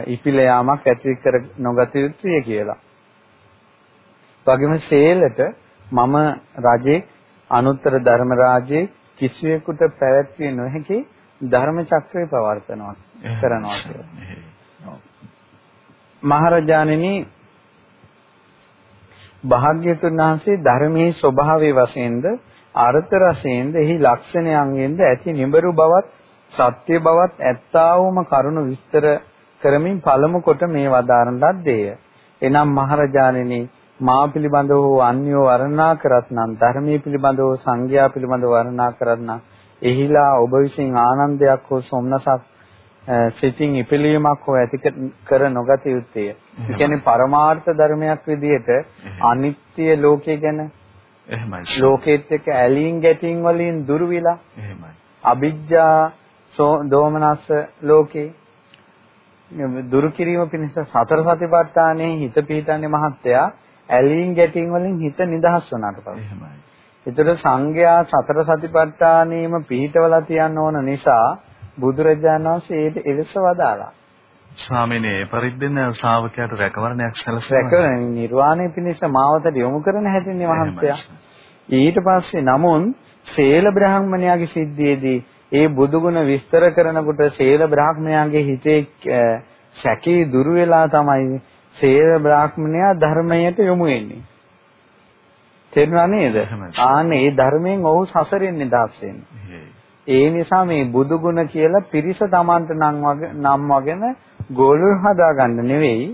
ඉපිල යාමක් ඇති කර නොගත යුතුය කියලා. වගේම සේලට මම රජේ අනුත්තර ධර්ම රාජ්‍යයේ කිසිවෙකුට පැවැත්විය නොහැකි ධර්ම චක්‍රය පවර්තනවා කරනවා කියලා. මහරජාණෙනි භාග්‍යතුන් වහන්සේ ධර්මයේ ස්වභාවයේ වශයෙන්ද අර්ථ රසයෙන්ද එහි ලක්ෂණයන්ගෙන්ද ඇති නිබරු බවත් සත්‍ය බවත් ඇත්තාවම කරුණ විස්තර කරමින් පළමු කොට මේ වදාරන ලද්දේය. එනම් මහරජාණෙනි මා පිළිබඳව හෝ අන්‍යෝ වර්ණනා කරත් නම් ධර්මයේ පිළිබඳව සංඝයා පිළිබඳව වර්ණනා කරත් නම් එහිලා ඔබ විසින් ආනන්දයක් හෝ සොම්නසක් සිතින් ඉපලීමක් හෝ ඇති කර නොගත යුත්තේ. ඒ කියන්නේ පරමාර්ථ ධර්මයක් විදිහට අනිත්‍ය ලෝකය ගැන එහෙමයි. ලෝකෙත් එක්ක ඇලීම් ගැටීම් වලින් දුරු විලා. එහෙමයි. අවිජ්ජා දෝමනස්ස ලෝකේ දුරු කිරීම පිණිස සතර සතිපට්ඨානයේ හිත පිහිටන්නේ මහත්තයා ඇලීම් ගැටීම් වලින් හිත නිදහස් වුණාට පස්සේ. එහෙමයි. ඒතර සංඝයා සතර සතිපට්ඨානෙම පිහිටවලා තියන්න ඕන නිසා බුදුරජාණන් වහන්සේ ඒට එලෙස වදාලා. ස්වාමීනි පරිද්දෙන ශ්‍රාවකයාට රැකවරණයක් සැලසෙනවා. රැකවරණ නිර්වාණය පිණිස මාවතට යොමු කරන හැටින්නේ මහන්තයා. ඊට පස්සේ නමුන් සේල බ්‍රාහ්මණයාගේ සිද්ධියේදී ඒ බුදුගුණ විස්තර කරනකොට සේල බ්‍රාහ්මණයාගේ හිතේ සැකී දුරු වෙලා තමයි සේල බ්‍රාහ්මණයා ධර්මයට යොමු වෙන්නේ. තේරුණා නේද? ආන්නේ ඒ ධර්මයෙන් ඔහු සසරෙන් නිදහස්. ඒ නිසා මේ බුදු ගුණ කියලා පිරිස Tamanට නම් වගෙන ගෝලු හදාගන්න නෙවෙයි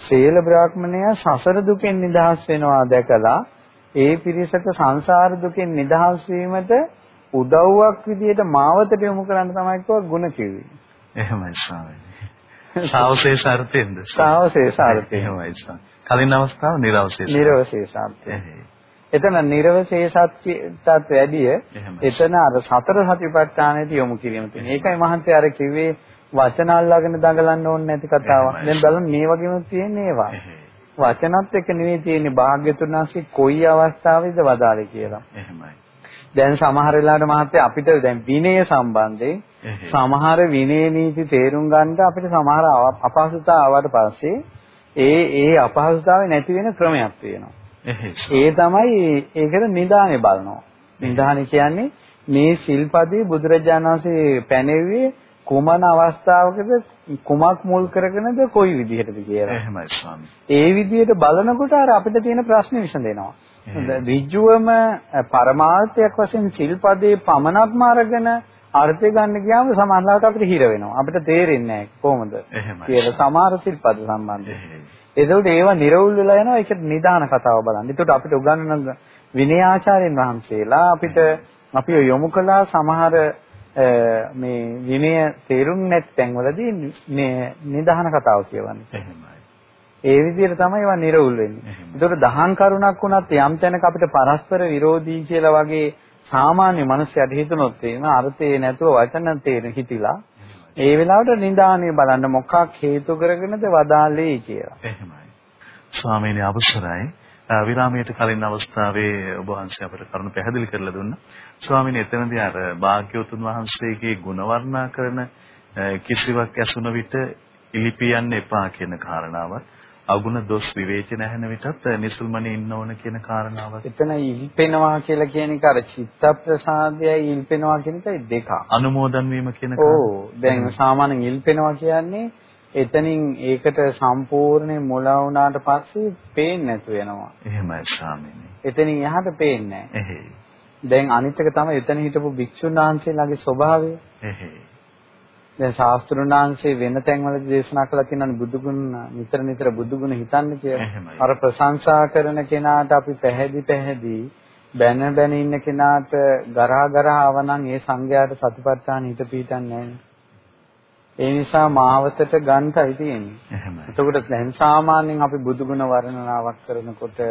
ශීල බ්‍රාහ්මණයා සසර දුකෙන් නිදහස් වෙනවා දැකලා ඒ පිරිසට සංසාර දුකෙන් නිදහස් වීමට උදව්වක් විදියට මාවතට යොමු කරන්න තමයි කව ගුණ කිව්වේ. එහෙමයි ස්වාමීනි. සාවශේෂ අර්ථයෙන්ද? සාවශේෂ අර්ථය. එහෙමයි ස්වාමී. කලින් අවස්ථාව නිර්වශේෂ. නිර්වශේෂ අර්ථය. එතන නිර්වශේෂත්වයට වැඩිය එතන අර සතර සතිපට්ඨානෙට යොමු කිරීම තියෙනවා. ඒකයි මහන්තය අර කිව්වේ වචන අල්ලාගෙන දඟලන්න ඕනේ නැති කතාවක්. දැන් බලන්න මේ වගේම තියෙන ඒවා. වචනත් එක්ක නෙවෙයි තියෙන්නේ භාග්‍යතුන් වහන්සේ කොයි අවස්ථාවේද වදාලේ කියලා. දැන් සමහර වෙලාවට මහත්තයා අපිට දැන් විනය සම්බන්ධයෙන් සමහර විනය නීති තේරුම් ගන්න අපිට සමහර අපහසුතාව ආවට පස්සේ ඒ ඒ අපහසුතාවේ නැති වෙන ක්‍රමයක් තියෙනවා. ඒ තමයි ඒකට නිදානේ බලනවා. නිදානේ කියන්නේ මේ සිල්පදේ බුදුරජාණන් වහන්සේ පැනෙව්වේ කුමන අවස්ථාවකද කුමක් මුල් කරගෙනද කොයි විදිහටද කියලා. එහෙමයි ස්වාමී. ඒ විදිහට බලනකොට අර අපිට තියෙන ප්‍රශ්නේ විසඳෙනවා. ඍජුවම පරමාර්ථයක් වශයෙන් සිල්පදේ පමණක්ම අරගෙන අර්ථය ගන්න ගියාම සමහරවිට අපිට හිර වෙනවා. අපිට තේරෙන්නේ නැහැ කොහොමද කියලා සමහර සිල්පද සම්බන්ධයෙන්. ඒකෝට ඒවා නිර්වුල් වෙලා යනවා ඒකට නිදාන කතාව බලන්න. ඒකට අපිට උගන්වන විනය ආචාර්යන් වහන්සේලා අපිට අපි යොමු කළා සමහර මේ විනය තේරුම් නැති තැන්වලදී මේ නිදාන කතාව කියවන්නේ. එහෙමයි. ඒ විදිහට තමයි ඒවා නිර්වුල් වෙන්නේ. ඒකට දහම් කරුණක් වුණත් යම් තැනක අපිට පරස්පර විරෝධී කියලා වගේ සාමාන්‍ය මනුස්සයෙක් හිතනොත් තේන අර්ථේ නැතුව වචන තේරෙ හිතිලා ඒ වෙලාවට නිදානේ බලන්න මොකක් හේතු කරගෙනද වදාලේ කියලා. එහෙමයි. ස්වාමීනි අවසරයි. විරාමයට කලින් අවස්ථාවේ ඔබ වහන්සේ අපට කරුණු පැහැදිලි කරලා දුන්නා. ස්වාමීනි එතනදී අර භාග්‍යවතුන් වහන්සේගේ ගුණ වර්ණනා කරන කිසිවක් ඇසුන විට ඉලිපියන්න එපා කියන කාරණාවත් අගුණ දොස් විවේචන ඇහෙන විටත් නිසල්මනේ ඉන්න ඕන කියන කාරණාව. එතන ඉල්පෙනවා කියලා කියන එක අර චිත්ත ප්‍රසාදයයි ඉල්පෙනවා කියන එකයි දෙක. අනුමෝදන් වීම කියන කාරණා. ඔව්. දැන් සාමාන්‍යයෙන් ඉල්පෙනවා කියන්නේ එතනින් ඒකට සම්පූර්ණයෙන් මුලා වුණාට පස්සේ පේන්නේ නැතු වෙනවා. එහෙමයි ස්වාමීනි. එතනින් එහාට පේන්නේ නැහැ. එහෙයි. දැන් අනිත් එක තමයි එතන හිටපු භික්ෂුන් වහන්සේලාගේ ස්වභාවය. එහෙයි. දැන් ශාස්ත්‍රුණාංශේ වෙන තැන්වලදී දේශනා කළා තියෙනවා බුදුගුණ නිතර නිතර බුදුගුණ හිතන්න කියලා. අර ප්‍රශංසා කරන කෙනාට අපි පැහැදි පැහැදි බැන බැන ඉන්න කෙනාට ගරහා ගරහා ආවනම් ඒ සංඝයාට සතිපට්ඨාන හිත පිටින්නේ ඒ නිසා මාවතට ගන්නයි තියෙන්නේ. එතකොට දැන් සාමාන්‍යයෙන් අපි බුදුගුණ වර්ණනාවක් කරනකොට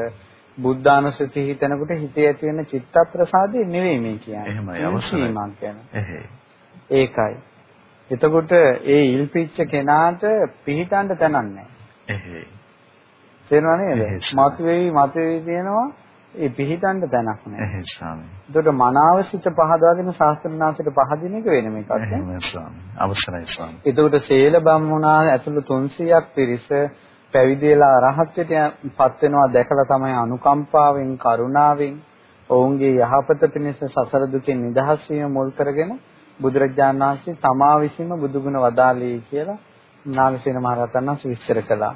බුද්ධානුස්සති හිතනකොට හිතේ ඇති වෙන චිත්ත ප්‍රසාදේ නෙවෙයි මේ කියන්නේ. එහෙමයි අවශ්‍යයි. මං කියන්නේ. ඒකයි. එතකොට ඒ ඉල්පිච්ච කෙනාට පිහිටන්න තැනක් නැහැ. එහෙයි. තේරෙනව නේද? මතුවේවි මතුවේවි තියෙනවා ඒ පිහිටන්න තැනක් නැහැ. එහෙයි ස්වාමී. එතකොට මනාවසිත පහදවාගෙන ශාස්ත්‍රඥාන්සේට පහදින එක වෙනම එකක්. එහෙමයි ස්වාමී. අවසරයි ස්වාමී. එතකොට සේල බම්මුණා ඇතුළු 300ක් පිරිස පැවිදිලා රහත්ත්වයට පත් වෙනවා දැකලා තමයි අනුකම්පාවෙන් කරුණාවෙන් ඔවුන්ගේ යහපත පිණිස සසර දුකෙන් නිදහස් වීම මුල් කරගෙන බුදුරජාණන් වහන්සේ තමා විසින්ම බුදුගුණ වදාළේ කියලා නාගසේන මහරහතන් වහන්සේ විස්තර කළා.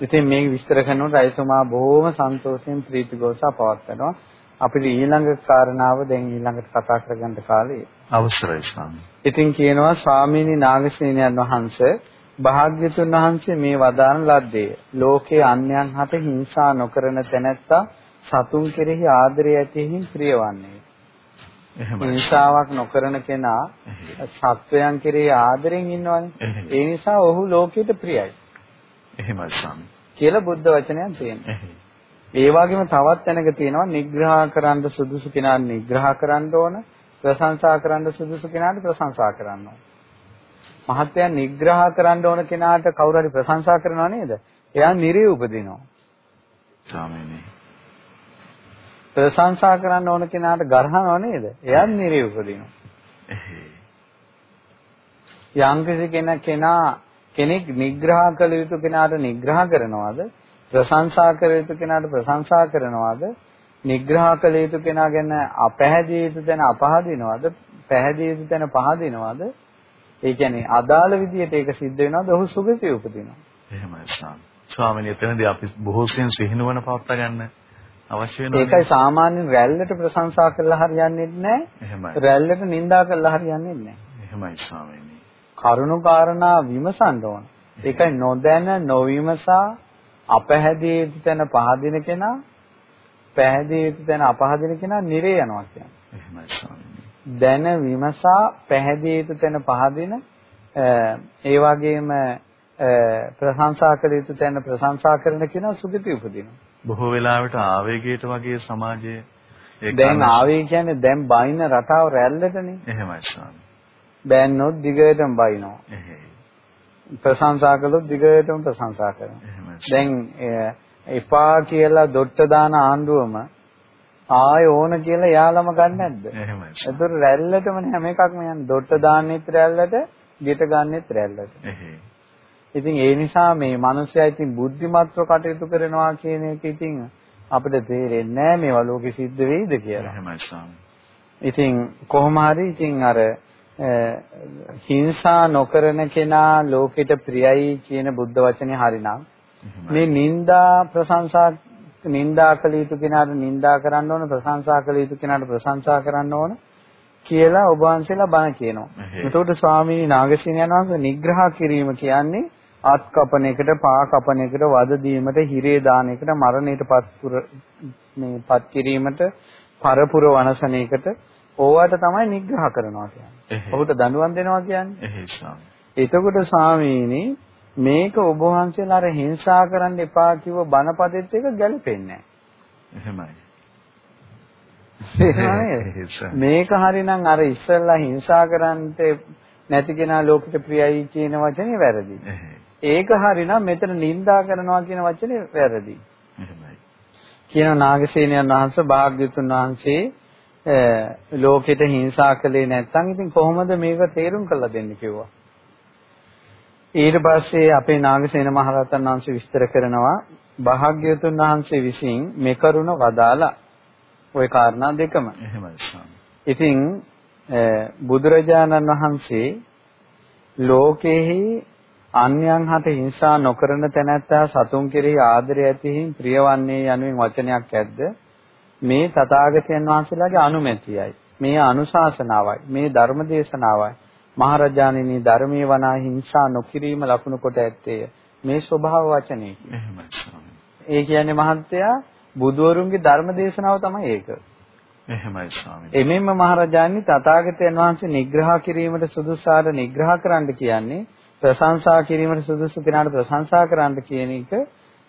ඉතින් මේක විස්තර කරනකොට රයිතුමා බොහොම සන්තෝෂයෙන් ප්‍රීතිගෝසා පවත්වනවා. අපිට ඊළඟ කාරණාව දැන් ඊළඟට කතා කරගන්න කාලේ අවසරයි ස්වාමී. ඉතින් කියනවා ස්වාමීනි නාගසේනයන් වහන්සේ භාග්‍යතුන් වහන්සේ මේ වදාන ලද්දේ ලෝකේ අන්‍යයන් හට හිංසා නොකරන තැනැත්තා සතුන් කෙරෙහි ආදරය ඇතිහින් ප්‍රියවන්නේ. හිංසාවක් නොකරන කෙනා සත්වයන් කෙරෙහි ආදරෙන් ඉන්නවනේ. ඒ නිසා ඔහු ලෝකෙට ප්‍රියයි. එහෙමයි ස්වාමී. කියලා බුද්ධ වචනයක් තියෙනවා. ඒ වගේම තවත් තැනක තියෙනවා නිග්‍රහ කරන්න සුදුසු කෙනාට නිග්‍රහ කරන්න ඕන ප්‍රශංසා කරන්න සුදුසු කෙනාට ප්‍රශංසා කරන්න ඕන. මහත්යන් නිග්‍රහ කරන්න ඕන කෙනාට කවුරු හරි ප්‍රශංසා කරනවා නේද? එයා නිරේ උපදිනවා. සාමීනි. ප්‍රශංසා කරන්න ඕන කෙනාට ගරහනවා නේද? එයා නිරේ උපදිනවා. යම් කෙනෙක් කෙනා කෙනෙක් නිග්‍රහ කළ යුතු කෙනාට නිග්‍රහ කරනවාද? ප්‍රශංසා කළ යුතු කෙනාට ප්‍රශංසා කරනවාද? නිග්‍රහ කළ යුතු කෙනා ගැන අපහැදිය යුතු තැන අපහදිනවද? පැහැදිය යුතු තැන පහදිනවද? ඒ කියන්නේ අදාළ විදියට ඒක සිද්ධ වෙනවද ඔහු සුගතිය උපදිනවා. එහෙමයි ස්වාමී. ස්වාමීනි එතනදී අපි බොහෝ සෙයින් සිහිනුවන පවත්වා ගන්න අවශ්‍ය වෙනවා. ඒකයි සාමාන්‍යයෙන් රැල්ලට ප්‍රශංසා කරලා හරියන්නේ නැහැ. රැල්ලට නිඳා කරලා හරියන්නේ නැහැ. එහෙමයි ස්වාමීනි. කරුණු කාරණා විමසන්න ඕන. ඒකයි නොදැන නොවිමසා අපහැදිය යුතු තැන පහදින කෙනා පැහැදිය යුතු තැන අපහදින කෙනා නිරේ යනවා කියන්නේ. දැන විමසා පැහැදිය යුතු තැන පහදින ඒ වගේම ප්‍රශංසා කළ යුතු තැන ප්‍රශංසා කරන කෙනා සුගති උපදිනවා. බොහෝ වෙලාවට ආවේගයට වගේ සමාජයේ දැන් ආවේග කියන්නේ දැන් බයින රටාව රැල්ලටනේ. එහෙමයි ස්වාමී. බෑන්නොත් දිගටම බයිනවා. ප්‍රශංසා කළොත් දිගටම ප්‍රශංසා කරනවා. දැන් එපා කියලා දොට්ට දාන ආණ්ඩුවම ආය ඕන කියලා යාළම ගන්න නැද්ද? එහෙමයි. ඒතර රැල්ලටම හැම එකක්ම යන්නේ. දොට්ට දාන්නෙත් රැල්ලට, ගෙට ගන්නෙත් රැල්ලට. ඉතින් ඒ නිසා මේ මිනිස්සයා ඉතින් බුද්ධිමත්ව කටයුතු කරනවා කියන එක ඉතින් අපිට තේරෙන්නේ නැහැ මේවා ලෝකෙ සිද්ධ වෙයිද කියලා. එහෙමයි ස්වාමී. ඉතින් කොහොම හරි ඉතින් අර හිංසා නොකරන කෙනා ලෝකෙට ප්‍රියයි කියන බුද්ධ වචනේ හරිනම් මේ නිന്ദා ප්‍රශංසා නින්දා කළ යුතු කෙනාට නින්දා කරන්න ඕන ප්‍රශංසා කළ යුතු කෙනාට ප්‍රශංසා කරන්න ඕන කියලා ඔබ වහන්සේලා බණ කියනවා. එතකොට ස්වාමීනි නාගසේනයන් වහන්සේ නිග්‍රහ කිරීම කියන්නේ අත් කපන එකට පා කපන එකට වද දීමට හිරේ දාන එකට මරණයට පත් මේ පත් කිරීමට පරපුර වනසන එකට ඕවට තමයි නිග්‍රහ කරනවා කියන්නේ. ඔහුට දඬුවම් දෙනවා කියන්නේ. එතකොට ස්වාමීනි මේක ඔබ වහන්සේලා අර හිංසා කරන්න එපා කිව්ව බණපදෙත් එක ගැලපෙන්නේ නැහැ. එහෙමයි. මේක හරිනම් අර ඉස්සෙල්ලා හිංසා කරන්නට නැති කෙනා ලෝකෙට ප්‍රියයි කියන වචනේ වැරදි. ඒක හරිනම් මෙතන නිඳා කරනවා කියන වචනේ වැරදි. එහෙමයි. කියන නාගසේනයන් වහන්සේ භාග්‍යතුන් වහන්සේ ලෝකෙට හිංසා කළේ නැත්නම් ඉතින් කොහොමද මේක තේරුම් කරලා දෙන්නේ කිව්වා. ඊට පස්සේ අපේ නාගසේන මහරහතන් වහන්සේ විස්තර කරනවා භාග්‍යවතුන් වහන්සේ විසින් මේ කරුණ වදාලා ওই කාරණා දෙකම. එහෙමයි ඉතින් බුදුරජාණන් වහන්සේ ලෝකෙහි අන්‍යයන් හට හිංසා නොකරන තැනැත්තා සතුන් කෙරෙහි ආදරය ඇතිහින් ප්‍රියවන්නේ යනුවෙන් වචනයක් ඇද්ද මේ තථාගතයන් වහන්සේලාගේ අනුමැතියයි මේ අනුශාසනාවයි මේ ධර්ම දේශනාවයි මහරජාණෙනි ධර්මයේ වනා හිංසා නොකිරීම ලකුණු කොට ඇත්තේය. මේ ස්වභාව වචනේ. ඒ කියන්නේ මහත්තයා බුදුවරුන්ගේ ධර්ම දේශනාව තමයි ඒක. එහෙමයි ස්වාමී. එමෙන්න මහරජාණනි තථාගතයන් වහන්සේ නිග්‍රහ කිරීමට සුදුසාර නිග්‍රහ කරන්න කියන්නේ ප්‍රශංසා කිරීමට සුදුසු කෙනාට ප්‍රශංසා කරන්න කියන එක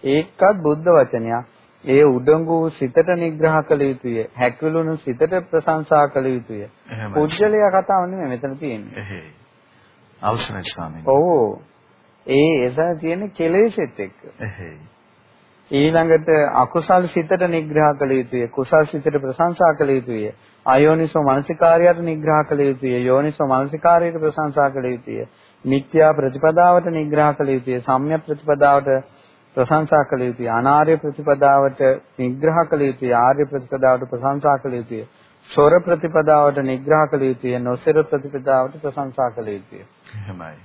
ඒකත් බුද්ධ වචනයක්. ඒ උඩඟු සිතට නිග්‍රහ කළ යුතුය. හැකිලුණු සිතට ප්‍රශංසා කළ යුතුය. පුජ්‍යලයා කතාව නෙමෙයි මෙතන තියෙන්නේ. එහෙයි. අවසරයි ස්වාමීනි. ඔව්. ඒ එසා තියෙන කෙලෙසෙත් එක්ක. එහෙයි. ඊළඟට අකුසල් සිතට නිග්‍රහ කළ යුතුය. කුසල් සිතට ප්‍රශංසා කළ යුතුය. අයෝනිසෝ මනසිකාරයට නිග්‍රහ කළ යුතුය. යෝනිසෝ මනසිකාරයට ප්‍රශංසා කළ යුතුය. මිත්‍යා ප්‍රතිපදාවට නිග්‍රහ කළ යුතුය. සම්‍යක් ප්‍රතිපදාවට ප්‍රශංසා කළ යුතුය. අනාර්ය ප්‍රතිපදාවට නිග්‍රහ කළ යුතුය. ආර්ය ප්‍රතිපදාවට ප්‍රශංසා කළ යුතුය. සොර ප්‍රතිපදාවට නිග්‍රහ කළ යුතුය. නොසෙර ප්‍රතිපදාවට ප්‍රශංසා කළ යුතුය. එහෙමයි.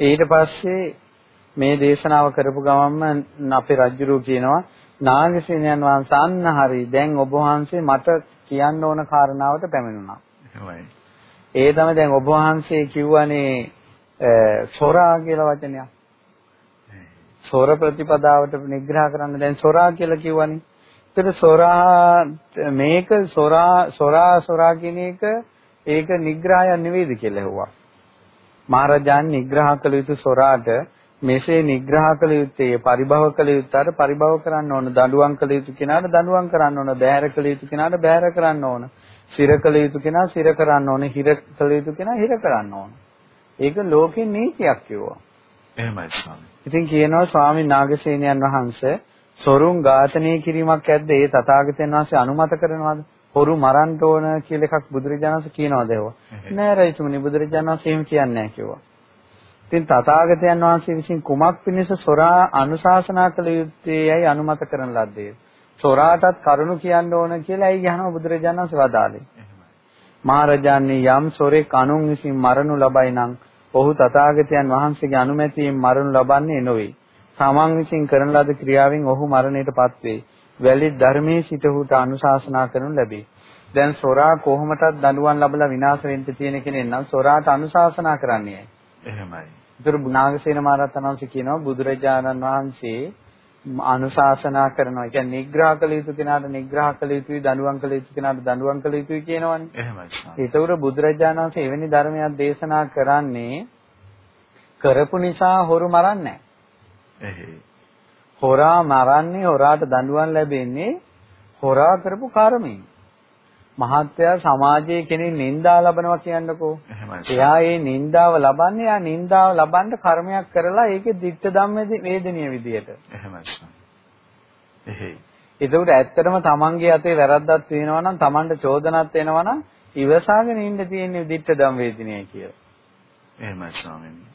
ඊට පස්සේ මේ දේශනාව කරපු ගමන්ම අපේ රජුරු කියනවා නාගසේනයන් වහන්සේ අන්න හරි දැන් ඔබ වහන්සේ මට කියන්න ඕන කාරණාවට පැමිණුණා. එහෙමයි. ඒ තමයි දැන් ඔබ වහන්සේ කිව්වනේ සොරා කියලා වචනයක්. සොර ප්‍රතිපදාවට නිග්‍රහ කරන්න දැන් සොරා කියලා කිව්වනේ. ඒතර සොරා මේක සොරා සොරා සොරා කියන එක ඒක නිග්‍රහයක් නෙවෙයිද කියලා ඇහුවා. මහරජාන් නිග්‍රහ කළ යුතු සොරාට මෙසේ නිග්‍රහ කළ යුත්තේ පරිභව කළ යුත්තාට පරිභව කරන්න ඕන දඬුවම් කළ යුතු කෙනාට දඬුවම් කරන්න ඕන බෑර කළ යුතු කෙනාට බෑර කරන්න ඕන සිර කළ යුතු කෙනා සිර කරන්න ඕන හිර කළ යුතු කෙනා හිර කරන්න ඕන ඒක ලෝකේ නීතියක් කිව්වා එහෙමයි ස්වාමී. ඉතින් කියනවා ස්වාමීන් නාගසේනයන් වහන්සේ සොරුන් ඝාතනය කිරීමක් ඇද්ද ඒ තථාගතයන් වහන්සේ අනුමත කරනවද? හොරු මරන්න ඕන කියලා එකක් බුදුරජාණන් වහන්සේ කියනවාද ඒවා? නෑ රයිතුමනි බුදුරජාණන් වහන්සේ එහෙම කියන්නේ නෑ කිව්වා. ඉතින් තථාගතයන් වහන්සේ විසින් කුමක් පිණිස සොරා අනුශාසනා කළ යුත්තේයයි අනුමත කරන ලද්දේ. සොරාටත් කරුණු කියන්න ඕන කියලා ඇයි ගහනවා බුදුරජාණන් වහන්සේ වදාළේ. මහරජාණන් යම් සොරෙක් අනුන් විසින් මරනු ලබයි නම් ඔහු තථාගතයන් වහන්සේගේ අනුමැතියෙන් මරණු ලබන්නේ නොවේ. තමන් විසින් කරන ලද ක්‍රියාවෙන් ඔහු මරණයටපත් වේ. වැලි ධර්මයේ සිට ඔහුට අනුශාසනා කරනු ලැබේ. දැන් සොරා කොහොමටත් දඬුවම් ලැබලා විනාශ වෙන්න තියෙන කෙනෙක් නම් සොරාට අනුශාසනා කරන්නේ. එහෙමයි. ඒතර නාගසේන මහරහතන් වහන්සේ කියනවා බුදුරජාණන් වහන්සේ අනුශාසනා කරනවා. ඒ කියන්නේ නිග්‍රහ කළ යුතු කෙනාට නිග්‍රහ කළ යුතුයි, දඬුවම් කළ යුතු කෙනාට දඬුවම් කළ යුතුයි කියනවනේ. එහෙමයි. ඒතවර බුදුරජාණන් වහන්සේ එවැනි ධර්මයක් දේශනා කරන්නේ කරපු නිසා හොරු මරන්නේ නැහැ. හොරා මරන්නේ හොරාට දඬුවම් ලැබෙන්නේ හොරා කරපු කර්මයෙන්. මහත්යා සමාජයේ කෙනෙක් නින්දා ලබනවා කියන්නකෝ. එයා ඒ නින්දාව ලබන්නේ යා නින්දාව ලබන්න කර්මයක් කරලා ඒකේ ditta ධම්ම වේදනීය විදියට. එහෙමයි. එහෙයි. ඒකට ඇත්තටම තමන්ගේ අතේ වැරද්දක් තියෙනවා නම් තමන්ට චෝදනාවක් එනවා නම් ඉවසාගෙන ඉන්න තියෙන්නේ ditta ධම්ම වේදනීය කියලා. එහෙමයි ස්වාමීනි.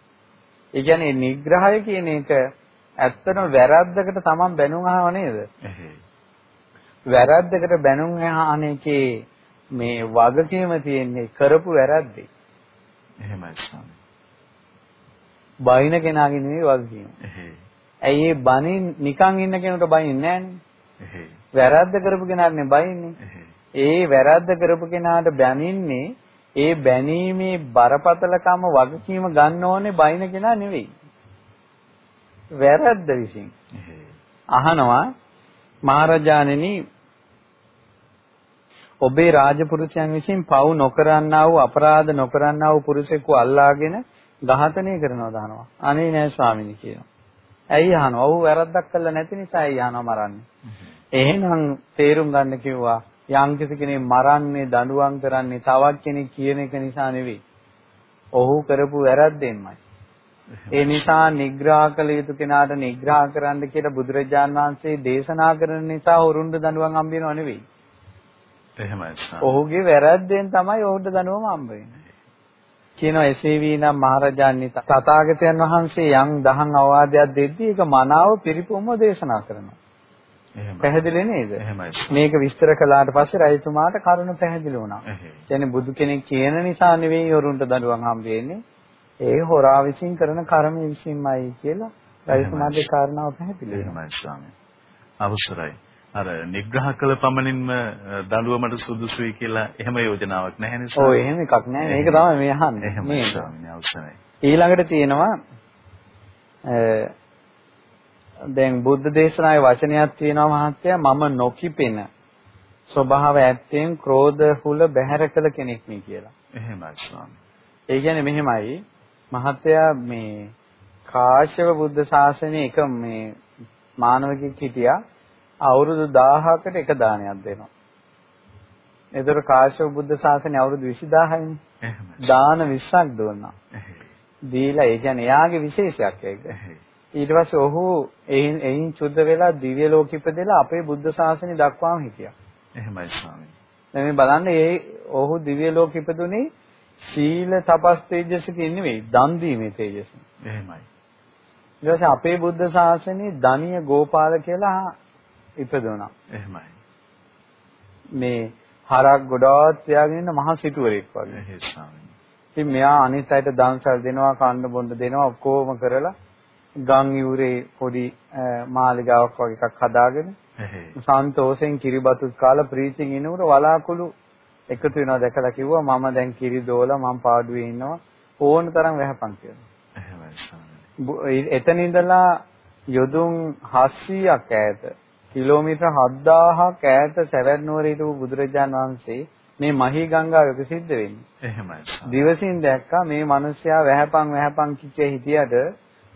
ඒ කියන්නේ නිග්‍රහය කියන එක ඇත්තටම වැරද්දකට තමන් බැනුම් අහව නේද? එහෙයි. වැරද්දකට බැනුම් අහන එකේ මේ වගකීම තියෙන්නේ කරපු වැරද්දේ. එහෙමයි ස්වාමී. බයින කෙනාගේ නෙවෙයි වගකීම. ඇයි ඒ බනින් නිකන් ඉන්න කෙනෙකුට බයින්නේ. එහෙයි. වැරද්ද කරපු කෙනාටනේ බයින්නේ. ඒ වැරද්ද කරපු කෙනාට බැනින්නේ ඒ බැනීමේ බරපතලකම වගකීම ගන්න ඕනේ බයින කෙනා නෙවෙයි. වැරද්ද විසින්. අහනවා මහරජාණෙනි ඔබේ රාජපුරුෂයන් විසින් පව් නොකරන්නා වූ අපරාධ නොකරන්නා වූ පුරුෂයෙකු අල්ලාගෙන ඝාතනය කරනවා දහනවා. අනේ නෑ ස්වාමීනි කියනවා. ඇයි අහනවා? ඔව් වැරද්දක් කළා නැති නිසා ඇයි අහනවා මරන්නේ. එහෙනම් තේරුම් ගන්න කිව්වා යම් කෙනෙක් මරන්නේ දඬුවම් කරන්නේ තවත් කෙනෙක් කියන එක නිසා නෙවෙයි. ඔහු කරපු වැරද්දෙන්මයි. ඒ නිසා නිග්‍රහ කළ යුතු කෙනාට නිග්‍රහ කරන්න කියලා බුදුරජාන් වහන්සේ දේශනා කරන නිසා හොරුන්ට දඬුවම් හම්බ වෙනව නෙවෙයි. එහෙමයි. ඔහුගේ වැරද්දෙන් තමයි ඔහුට දඬුවම හම්බ වෙන්නේ. කියනවා එසේ වීනම් මහරජාණන් තථාගතයන් වහන්සේ යම් දහම් අවවාදයක් දෙද්දී ඒක මනාව පිරිපුම්ව දේශනා කරනවා. පැහැදිලි නේද? මේක විස්තර කළාට පස්සේ රජතුමාට කරුණ පැහැදිලි වුණා. කියන්නේ බුදු කෙනෙක් කියන නිසා නෙවෙයි වරුන්ට දඬුවම් හම්බ වෙන්නේ. ඒ හොරා විසින් කරන කර්ම විසින්මයි කියලා රජතුමාගේ කාරණාව පැහැදිලි වෙනවා. ස්වාමී. අවසරයි. අර නිග්‍රහ කළ පමණින්ම දඬුවමට සුදුසුයි කියලා එහෙම යෝජනාවක් නැහැ නේද? ඔව් එහෙම එකක් නැහැ. මේක තමයි මේ අහන්නේ. එහෙමයි ස්වාමී අවසරයි. ඊළඟට තියෙනවා දැන් බුද්ධ දේශනාවේ වචනයක් තියෙනවා මහත්තයා මම නොකිපෙන ස්වභාව ඇත්තෙන් ක්‍රෝධ හුල බැහැර කළ කෙනෙක් නේ කියලා. එහෙමයි ස්වාමී. ඒ කියන්නේ මෙහෙමයි මහත්තයා මේ කාශ්‍යප බුද්ධ ශාසනයේ එක මේ මානවකෙක් හිටියා අවුරුදු 1000කට එක දානයක් දෙනවා. ඒතර කාශ්‍යප බුද්ධ ශාසනය අවුරුදු 20000යිනේ. එහෙමයි. දාන 20ක් දුන්නා. දීලා ඒ කියන්නේ එයාගේ විශේෂයක් ඒක. ඊට පස්සේ ඔහු එයින් එයින් සුද්ධ වෙලා දිව්‍ය ලෝක ඉපදෙලා අපේ බුද්ධ ශාසනය දක්වාම හිටියා. එහෙමයි ස්වාමීනි. දැන් මේ බලන්න ඒ ඔහු දිව්‍ය ලෝක ඉපදුනේ සීල තපස් තේජසකින් නෙවෙයි දන් දීමේ තේජසින්. එහෙමයි. ඊට පස්සේ අපේ බුද්ධ ශාසනයේ ධනිය ගෝපාල කියලා ඉපදුණා. එහෙමයි. මේ හරක් ගොඩාක් තියාගෙන ඉන්න මහා සිටුවරයෙක් වගේ. එහෙයි ස්වාමීනි. ඉතින් මෙයා අනිත් අයට දන්සල් දෙනවා, කන්න බොන්න දෙනවා ඔක්කොම කරලා ගම් යූරේ පොඩි මාලිගාවක් වගේ එකක් හදාගෙන සන්තෝෂෙන් කිරිබතුත් කාලා ප්‍රීතියෙන් ඉනකොට වලාකුළු එකතු වෙනවා දැකලා කිව්වා මම දැන් කිරි දෝලා මම පාඩුවේ ඉන්නවා ඕන තරම් වැහපන් කියලා. එතන ඉඳලා යොදුන් 700ක් ඈත කිලෝමීටර් 7000ක ඈත සැවැත් නුවර හිටපු බුදුරජාන් වහන්සේ මේ මහී ගංගාව ප්‍රසිද්ධ වෙන්නේ. එහෙමයි. දිවසින් දැක්කා මේ මිනිස්සයා වැහපන් වැහපන් කිච්චේ හිටියට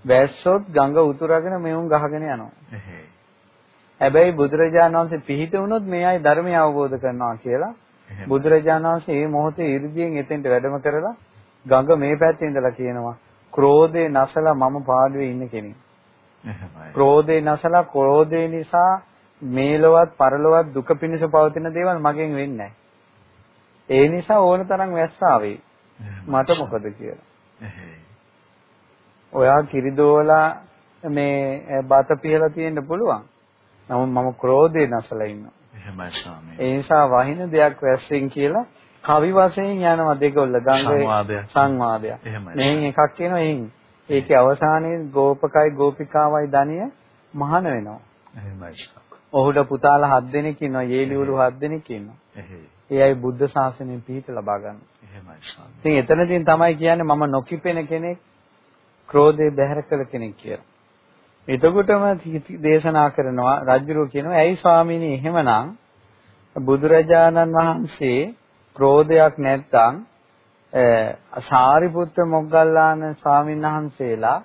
වැස්සොත් ගඟ උතුරගෙන මෙවුන් ගහගෙන යනවා. හැබැයි බුදුරජාණන් වහන්සේ පිහිට වුණොත් මේ අය ධර්මය අවබෝධ කරනවා කියලා බුදුරජාණන් වහන්සේ මේ මොහොතේ 이르දියෙන් එතෙන්ට වැඩම කරලා ගඟ මේ පැත්තේ ඉඳලා කියනවා ක්‍රෝධේ නැසලා මම පාඩුවේ ඉන්න කෙනෙක්. ක්‍රෝධේ නැසලා ක්‍රෝධේ නිසා මේලවත් පරලොවත් දුක පිණිස පවතින දේවල් මගෙන් වෙන්නේ ඒ නිසා ඕන තරම් වැස්සාවේ. මට මොකද කියලා. ඔයා කිරිදෝලා මේ බත පිහලා තියෙන්න පුළුවන්. නමුත් මම ක්‍රෝධේ නැසලා ඉන්නවා. එහෙමයි ස්වාමී. ඒ නිසා වහින දෙයක් වැස්සෙන් කියලා කවි වශයෙන් යනවා දෙකොල්ල ගංගේ සංවාදයක්. මෙහෙන් එකක් කියනවා එයින්. ඒකේ අවසානයේ ගෝපකයි ගෝපිකාවයි ධනිය මහාන වෙනවා. එහෙමයි. ඔහුට පුතාලා හත් දෙනෙක් ඉන්නවා, යේලිවරු හත් දෙනෙක් ඉන්නවා. ඒ අය බුද්ධ ශාසනයෙන් පිහිට ලබා ගන්නවා. එහෙමයි ස්වාමී. ඉතින් එතනදී තමයි කියන්නේ මම නොකිපෙන කෙනෙක්, ක්‍රෝධය බැහැර කළ කෙනෙක් කියලා. එතකොටම දේශනා කරනවා රජුරෝ කියනවා ඇයි ස්වාමීනි එහෙමනම් බුදුරජාණන් වහන්සේ ක්‍රෝධයක් නැත්තම් සාරිපුත්ත මොග්ගල්ලාන ස්වාමීන් වහන්සේලා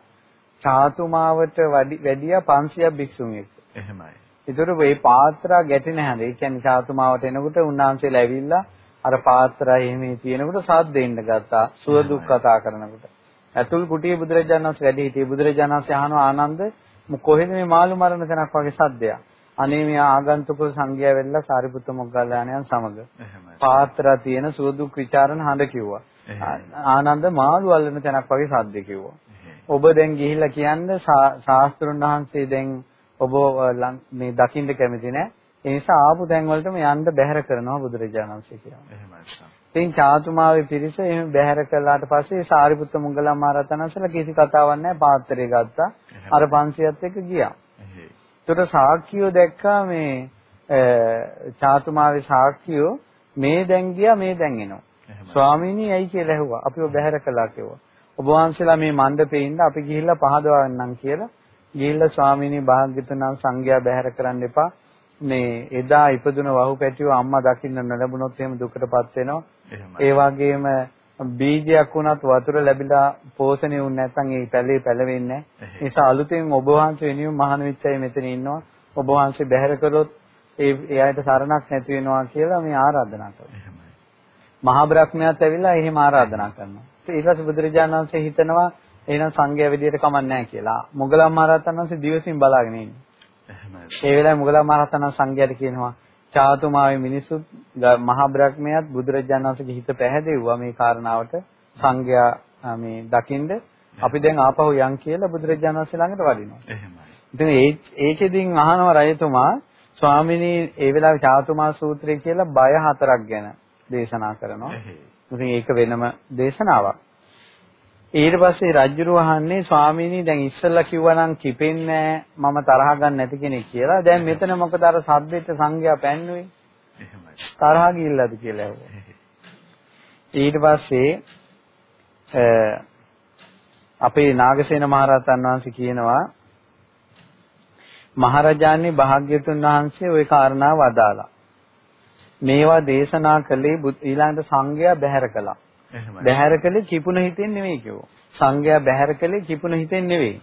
චාතුමාවට වැඩිය 500 භික්ෂුන් එක්ක. එහෙමයි. ඒතර මේ පාත්‍රා ගැටෙන හැඳ. ඒ කියන්නේ චාතුමාවට එනකොට උන්වහන්සේලා ඇවිල්ලා අර පාත්‍රා එහෙමේ තියෙනකොට සාත් දෙන්න ගත්තා. සුව දුක් කතා කරනකොට. ඇතුල් කුටියේ බුදුරජාණන් වහන්සේ වැඩි හිටියේ බුදුරජාණන් වහන්සේ ආනන්ද කොහෙද මේ මාළු මරණ තැනක් වගේ සද්දයක්. අනේ මේ ආගන්තුක සංඝයා වෙල්ලා සාරිපුත්ත මොග්ගල්ලාණන් සමග පාත්‍රා තියෙන සුවදුක් ਵਿਚාරණ හඳ කිව්වා. ආනන්ද මාළු අල්ලන තැනක් වගේ සද්ද කිව්වා. ඔබ දැන් ගිහිල්ලා කියන්නේ ශාස්ත්‍රුන් වහන්සේ දැන් ඔබ මේ දකින්න කැමති නෑ. ඒ නිසා ආපු තැන් වලටම යන්න බැහැර කරනවා බුදුරජාණන් වහන්සේ කියනවා. එහෙමයි. ඉතින් චාතුමාවේ පිරිස එහෙම බැහැර කළාට පස්සේ සාරිපුත්ත මුගලන් මහරහතන් වහන්සේලා කිසි කතාවක් නැහැ පාත්‍රය ගත්තා. අර 500ත් එක්ක ගියා. ඒතර සාක්කියෝ දැක්කා මේ චාතුමාවේ සාක්කියෝ මේ දැන් ගියා මේ දැන් එනවා. ස්වාමීනි ඇයි කියලා ඇහුවා. අපිව බැහැර කළා කිව්වා. ඔබ වහන්සේලා මේ මණ්ඩපේ ඉන්න අපි ගිහිල්ලා පහදවන්නම් කියලා. ගිහිල්ලා ස්වාමීනි භාග්‍යතුන් සංඝයා බැහැර කරන්න එපා. මේ එදා ඉපදුන වහු පැටිව අම්මා දකින්න නොලැබුණොත් එහෙම දුකටපත් වෙනවා. ඒ වගේම බීජයක් වුණත් වතුර ලැබිලා පෝෂණය වුනේ නැත්නම් ඒ පැලේ පැලවෙන්නේ නැහැ. ඒ නිසා අලුතෙන් ඔබ වහන්සේ වෙනුවෙන් මහාන විච්චය මෙතන ඉන්නවා. ඔබ වහන්සේ බැහැර කළොත් ඒ එයාට සරණක් නැති වෙනවා කියලා මේ ආරාධනා කරනවා. මහා බ්‍රහ්මයාත් ඇවිල්ලා එහෙම ආරාධනා කරනවා. ඊට පස්සේ බුදුරජාණන් වහන්සේ හිතනවා එහෙනම් සංඝයා විදියට කමක් නැහැ කියලා. මොගලම් මහරහතන් වහන්සේ දිවසින් බලාගෙන ඉන්නේ. ඒ වෙලාවේ මුගලන් මහරහතන් සංඝයාට කියනවා චාතුමාවේ මිනිස්සු මහා බ්‍රහ්මයාත් බුදුරජාණන් වහන්සේගේ හිත පැහැදෙව්වා මේ කාරණාවට සංඝයා මේ දකින්ද අපි දැන් ආපහු යන් කියලා බුදුරජාණන් වහන්සේ ළඟට වඩිනවා. එහෙමයි. ඉතින් ඒ ඒකෙදින් අහනවා රජතුමා ස්වාමිනී ඒ වෙලාවේ චාතුමා සූත්‍රය කියලා බය හතරක් ගැන දේශනා කරනවා. ඉතින් ඒක වෙනම දේශනාවක්. ඊට පස්සේ රජුරු වහන්නේ ස්වාමීනි දැන් ඉස්සෙල්ලා කිව්වනම් කිපෙන්නේ මම තරහ ගන්න නැති කෙනෙක් කියලා. දැන් මෙතන මොකද අර සද්දෙට සංඝයා පැන්නුවේ? එහෙමයි. තරහ ගිල්ලද කියලා ඇහුවා. ඊට පස්සේ අපේ නාගසේන මහරහතන් වහන්සේ කියනවා මහරජාණන් භාග්‍යතුන් වහන්සේ ওই කාරණාව අදාලා. මේවා දේශනා කළේ ඊළඟට සංඝයා බැහැර කළා. බැහැර කළේ කිපුණ හිතෙන් නෙවෙයි කිව්වා. සංඝයා බැහැර කළේ කිපුණ හිතෙන් නෙවෙයි.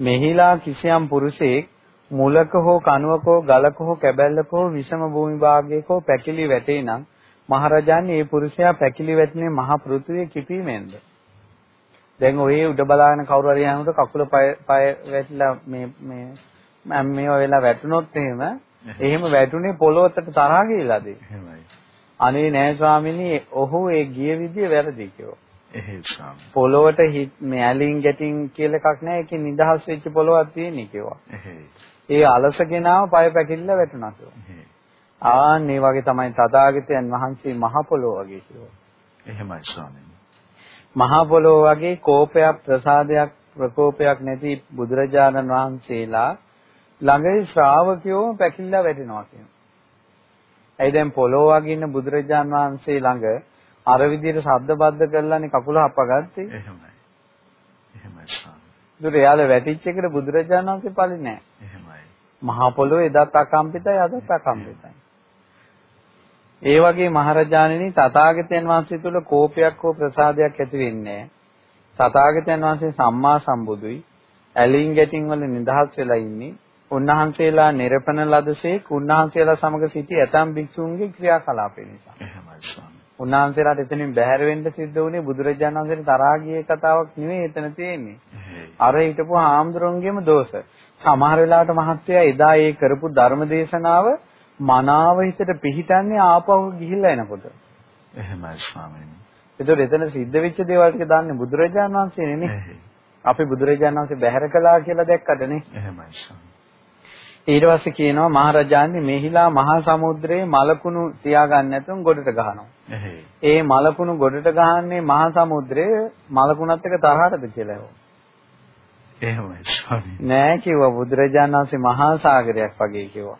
මෙහිලා කිසියම් පුරුෂයෙක් මුලක හෝ කනුවක හෝ ගලක හෝ කැබැල්ලක හෝ විෂම භූමි භාගයක හෝ පැකිලි වැටේ නම් මහරජාණන් මේ පුරුෂයා පැකිලි වැටෙන්නේ මහ පෘථුවිය කිපීමෙන්ද? දැන් ඔය උඩ බලාගෙන කවුරු හරි යනකොට කකුල පය වැටිලා මේ මේ මම මේවා වෙලා වැටුනොත් එහෙම එහෙම වැටුනේ පොළොවට තරහා ගිලාද එහෙමයි අනේ නෑ ස්වාමිනේ ඔහු ඒ ගිය විදිය වැරදි කිව්වා. එහෙයි ස්වාමී පොළොවට මේ ඇලින් ගැටින් කියලා එකක් නෑ ඒකේ නිදහස් වෙච්ච පොළොවක් තියෙන්නේ කිව්වා. එහෙයි ඒ අලසගෙනාව පය පැකිල්ල වැටුණා කිව්වා. ආන් ඒ වගේ තමයි තථාගතයන් වහන්සේ මහ පොළොව වගේ කිව්වා. එහෙමයි ස්වාමීනි. මහා පොළොව වගේ කෝපයක් ප්‍රසාදයක් ප්‍රකෝපයක් නැති බුදුරජාණන් වහන්සේලා ළඟදී ශ්‍රාවකයෝ පැකිලලා වැටෙනවා කියනවා. ඇයි දැන් පොළොව වගේ ඉන්න බුදුරජාණන් වහන්සේ ළඟ අර විදිහට ශබ්ද බද්ද කරලානේ කකුල හපගත්තේ. එහෙමයි. එහෙමයි ස්වාමී. දුර එයාලා වැටිච්ච එකට බුදුරජාණන් වහන්සේ පළි නෑ. එහෙමයි. මහා පොළොව එදත් අකම්පිතයි අදත් අකම්පිතයි. ඒ වගේ මහරජාණෙනි තථාගතයන් වහන්සේ තුල කෝපයක් හෝ ප්‍රසාදයක් ඇති වෙන්නේ තථාගතයන් වහන්සේ සම්මා සම්බුදුයි ඇලින් ගැටින් වල නිදහස් වෙලා ඉන්නේ උන්වහන්සේලා නිරපන ලදසේක් උන්වහන්සේලා සමග සිටි ඇතම් භික්ෂුන්ගේ ක්‍රියාකලාපය නිසා එහෙමයි ස්වාමී උන්වහන්සේලාට එතනින් බැහැර වෙන්න සිද්ධ වුණේ බුදුරජාණන් වහන්සේට තරහා ගියේ කතාවක් නෙවෙයි එතන තියෙන්නේ. අර හිටපු හාමුදුරන්ගේම දෝෂ. සමහර වෙලාවට මහත්තයා එදා ඒ කරපු ධර්ම දේශනාව මනාව හිතට පිහිටන්නේ ආපහු ගිහිල්ලා එනකොට. එහෙමයි ස්වාමීනි. ඒතකොට එතන සිද්ධ වෙච්ච දේවල් ටික දන්නේ බුදුරජාණන් වහන්සේනේ නේ. අපි බුදුරජාණන් වහන්සේ බැහැර කළා කියලා දැක්කද නේ? එහෙමයි ස්වාමීනි. ඊට පස්සේ කියනවා මහරජාණන් මෙහිලා මහා සමුද්‍රයේ මලකුණු තියාගන්න නැතුව ගොඩට ගහනවා. ඒ මලකුණු ගොඩට ගහන්නේ මහා සමුද්‍රයේ මලකුණත් එක්ක තරහටද කියලා හෝ. එහෙමයි ස්වාමීනි. නෑ කිව්වා බුදුරජාණන් වහන්සේ මහා සාගරයක් වගේ කිව්වා.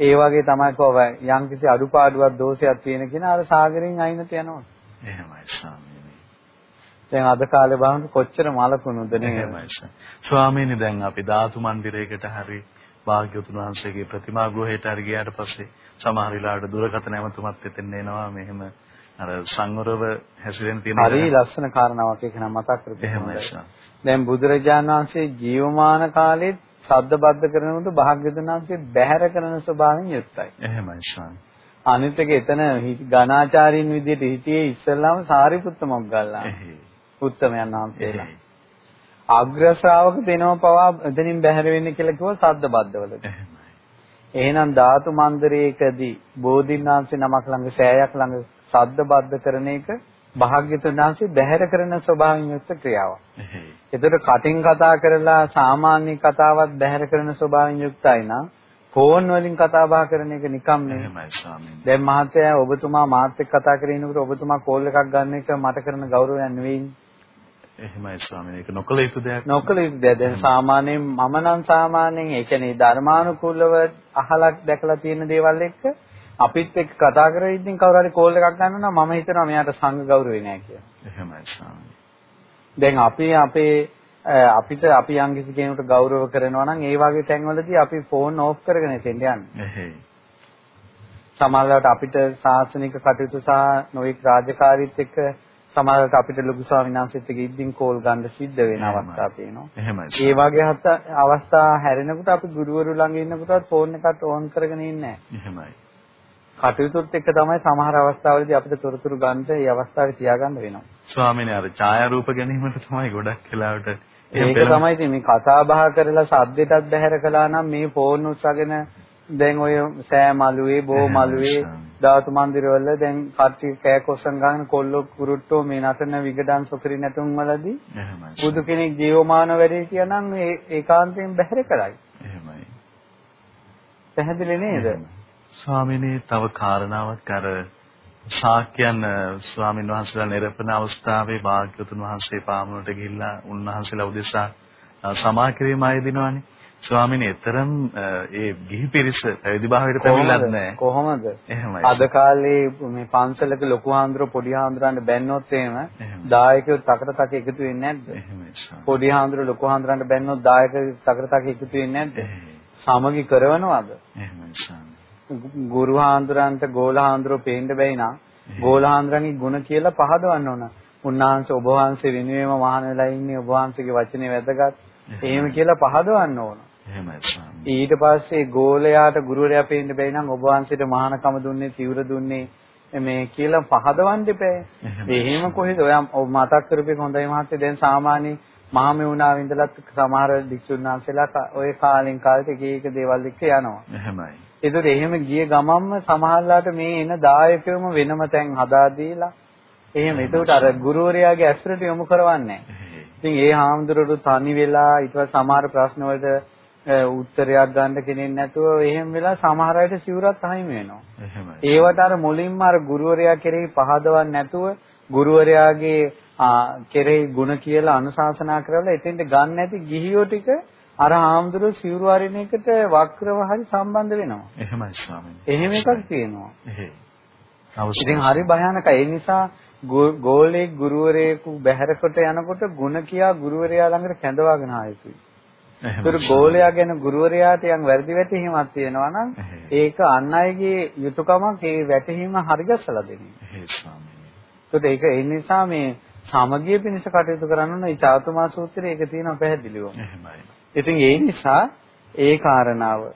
ඒ වගේ තමයි කව යම් කිසි අඩුපාඩුවක් දෝෂයක් තියෙන කෙනා අර සාගරයෙන් අයිනට යනවා. එහෙමයි ස්වාමීනි. දැන් අද කාලේ බලන්න කොච්චර මලකුණුද නේ. එහෙමයි ස්වාමීනි දැන් අපි ධාතු මන්දිරයකට හරි භාග්‍යවතුන් වහන්සේගේ ප්‍රතිමා ගෘහයට හරි ගියාට පස්සේ සමහර වෙලාවට දුරකථන ඇමතුමත් එතෙන් එනවා මෙහෙම අර සංවරව හැසිරෙන තියෙන හරි ලස්සන කාරණාවක් ඒක නම් මතක් කරගන්න. දැන් බුදුරජාණන් වහන්සේ ජීවමාන කාලෙත් ශබ්ද බද්ධ කරනකොට භාග්‍යවතුන් වහන්සේ බැහැර කරන ස්වභාවයෙන් යුක්තයි. එහෙමයි ස්වාමී. අනිත් එක එතන ඝනාචාරීන් විදිහට හිටියේ ඉස්සල්ලාම සාරිපුත්ත මොග්ගල්ලා. උත්තමයන් වහන්සේලා. අග්‍ර ශ්‍රාවක දෙනව පවා එතනින් බැහැර වෙන්න කියලා කිව්ව ශබ්ද බද්ධවලට. එහෙනම් ධාතු මන්දිරයකදී බෝධින්නාංශේ නමක් ළඟ සෑයක් ළඟ ශබ්ද බද්ධ කරන එක භාග්‍යතුන් වහන්සේ බැහැර කරන ස්වභාවයෙන් යුක්ත ක්‍රියාවක්. ඒතර කටින් කතා කරලා සාමාන්‍ය කතාවක් බැහැර කරන ස්වභාවයෙන් යුක්තයි නම් ෆෝන් වලින් කතා බහ කරන එක නිකම් නෙමෙයි. දැන් මහත්තයා ඔබතුමා මාත් එක්ක කතා කරගෙන ඉන්නකොට ඔබතුමා කෝල් එකක් ගන්න එක මට කරන ගෞරවයක් නෙවෙයි. එහෙමයි ස්වාමීනි ඒක නොකල යුතු දෙයක්. නොකල යුතු දෙයක්. දැන් සාමාන්‍යයෙන් මම නම් සාමාන්‍යයෙන් ඒ කියන්නේ ධර්මානුකූලව අහලා දැකලා තියෙන දේවල් එක්ක අපිත් එක්ක කතා කරගෙන ඉතින් කවුරු හරි කෝල් එකක් ගන්නවා මම හිතනවා මෙයාට සංඝ ගෞරවේ නැහැ කියලා. එහෙමයි ස්වාමී. දැන් අපි අපේ අපිට අපි යම් කිසි කෙනෙකුට ගෞරව කරනවා නම් ඒ වගේ තැන්වලදී අපි ෆෝන් ඕෆ් කරගෙන ඉතින් යන්නේ. එහෙයි. සමහරවිට අපිට සාසනික කටයුතු සහ නොයෙක් රාජකාරීත් එක්ක සමහරවිට අපිට ලොකු ස්වාමීන් වහන්සේත් එක්ක ඉද්දින් කෝල් ගන්න සිද්ධ වෙන අවස්ථා තියෙනවා. එහෙමයි. ඒ වගේ අවස්ථා හැරෙනකොට අපි ගුරුවරු ළඟ ඉන්නකොටත් ෆෝන් එකත් ඕන් කරගෙන ඉන්නේ නැහැ. එහෙමයි. කටයුතුත් එක්ක තමයි සමහර අවස්ථාවලදී අපිට තොරතුරු ගන්න ඒ අවස්ථාවේ තියාගන්න වෙනවා. ස්වාමීනි අර ඡායාරූප ගැනීමට තමයි ගොඩක් වෙලාවට ඒක තමයි ඉතින් මේ කතා බහ කරලා සද්දෙටත් බැහැර කළා නම් මේ ෆෝන් උස්සගෙන දැන් ඔය සෑ මළුවේ බෝ මළුවේ ධාතු මන්දිරවල දැන් කට්ටිය කෑකොස්සන් ගන්න කොල්ලෝ කුරුට්ටෝ මේ නටන විගඩන් සොකරි නැටුම් වලදී බුදු කෙනෙක් ජීවමාන වැඩි කියනනම් ඒකාන්තයෙන් බැහැර කරයි. එහෙමයි. පැහැදිලි නේද? ස්වාමිනේ තව කාරණාවක් අර ශාක්‍යයන් ස්වාමින් වහන්සේලා නිරපන අවස්ථාවේ භාග්‍යවතුන් වහන්සේ පාමුණට ගිහිල්ලා උන්වහන්සේලා උදෙසා සමා කිරීම ආයදිනවනේ. ස්වාමිනේ තරම් ඒ ගිහි පිරිස පැවිදි භාවයට පැමිණලත් නැහැ. කොහොමද? එහෙමයි. අද කාලේ මේ පන්සලක ලොකු ආන්දර පොඩි ආන්දරන්ට බැන්නොත් එහෙම දායකයෝ තකට තක එකතු වෙන්නේ නැද්ද? එහෙමයි. පොඩි ආන්දර ලොකු ආන්දරන්ට බැන්නොත් දායකයෝ තකට තක එකතු වෙන්නේ නැද්ද? සමගි කරවනවද? එහෙමයි. ගුරු හාමුදුරන්ට ගෝල හාමුදුරුවෝ පේන්න බැයි නා ගෝල හාමුදුරන්ගේ ಗುಣ කියලා පහදවන්න ඕන. උන්වහන්සේ ඔබ වහන්සේ වෙනුවෙන්ම මහාන වෙලා ඉන්නේ ඔබ වහන්සේගේ වචනේ වැදගත්. එහෙම කියලා පහදවන්න ඕන. එහෙමයි. ඊට පස්සේ ගෝලයාට ගුරුවරයා පේන්න බැරි නම් ඔබ වහන්සේට මහානකම දුන්නේ සිවුර දුන්නේ මේ කියලා පහදවන්න දෙපෑ. එහෙම කොහෙද ඔය මතක් කරපේක හොඳයි මහත්තයා දැන් සාමාන්‍ය මහමෙවුනාව ඉඳලත් සමහර භික්ෂුන් වහන්සේලා ඔය කාලෙන් කාලෙට එක එක දේවල් එක්ක යනවා. එහෙමයි. ඒතකොට එහෙම ගිය ගමම්ම සමහරලාට මේ එන දායකයම වෙනම තැන් හදා දීලා එහෙම ඒකට අර ගුරුවරයාගේ ඇසුරට යොමු කරවන්නේ ඉතින් ඒ හාමුදුරුවෝ තනි වෙලා ඊට පස්සේ සමහර ප්‍රශ්න වලට උත්තරයක් ගන්න කෙනෙක් නැතුව එහෙම වෙලා සමහර අයට සිවුරත් අහිමි වෙනවා. එහෙමයි. ඒවට අර මුලින්ම අර ගුරුවරයා කෙරෙහි පහදවන්නේ නැතුව ගුරුවරයාගේ කෙරෙහි ಗುಣ කියලා අනුශාසනා කරලා එතෙන්ට ගන්න නැති ගිහියෝ ටික අර හාමුදුරුවෝ සිවුරු අරින එකට වක්‍රව හරි සම්බන්ධ වෙනවා. එහෙමයි ස්වාමීනි. එහෙම එකක් තියෙනවා. එහෙයි. ඉතින් හරි භයානකයි. ඒ නිසා ගෝලයේ ගුරුවරයෙකු බැහැරකට යනකොට ಗುಣ කියා ගුරුවරයා ළඟට කැඳවාගෙන ආයෙකුයි. ඒතර ගෝලයා ගැන ගුරුවරයාට යම් වැරදි වැටහීමක් තියෙනවා නම් ඒක අන් අයගේ යුතුයකමක් ඒ වැටහීම හරිගස්සලා දෙන්නේ. ඒකට ඒක ඒ නිසා මේ සමගිය පිණිස කටයුතු කරන්න ඕන මේ චාතුමා සූත්‍රයේ ඒක තියෙනවා පැහැදිලිව. එහෙමයි. ඉතින් ඒ නිසා ඒ කාරණාව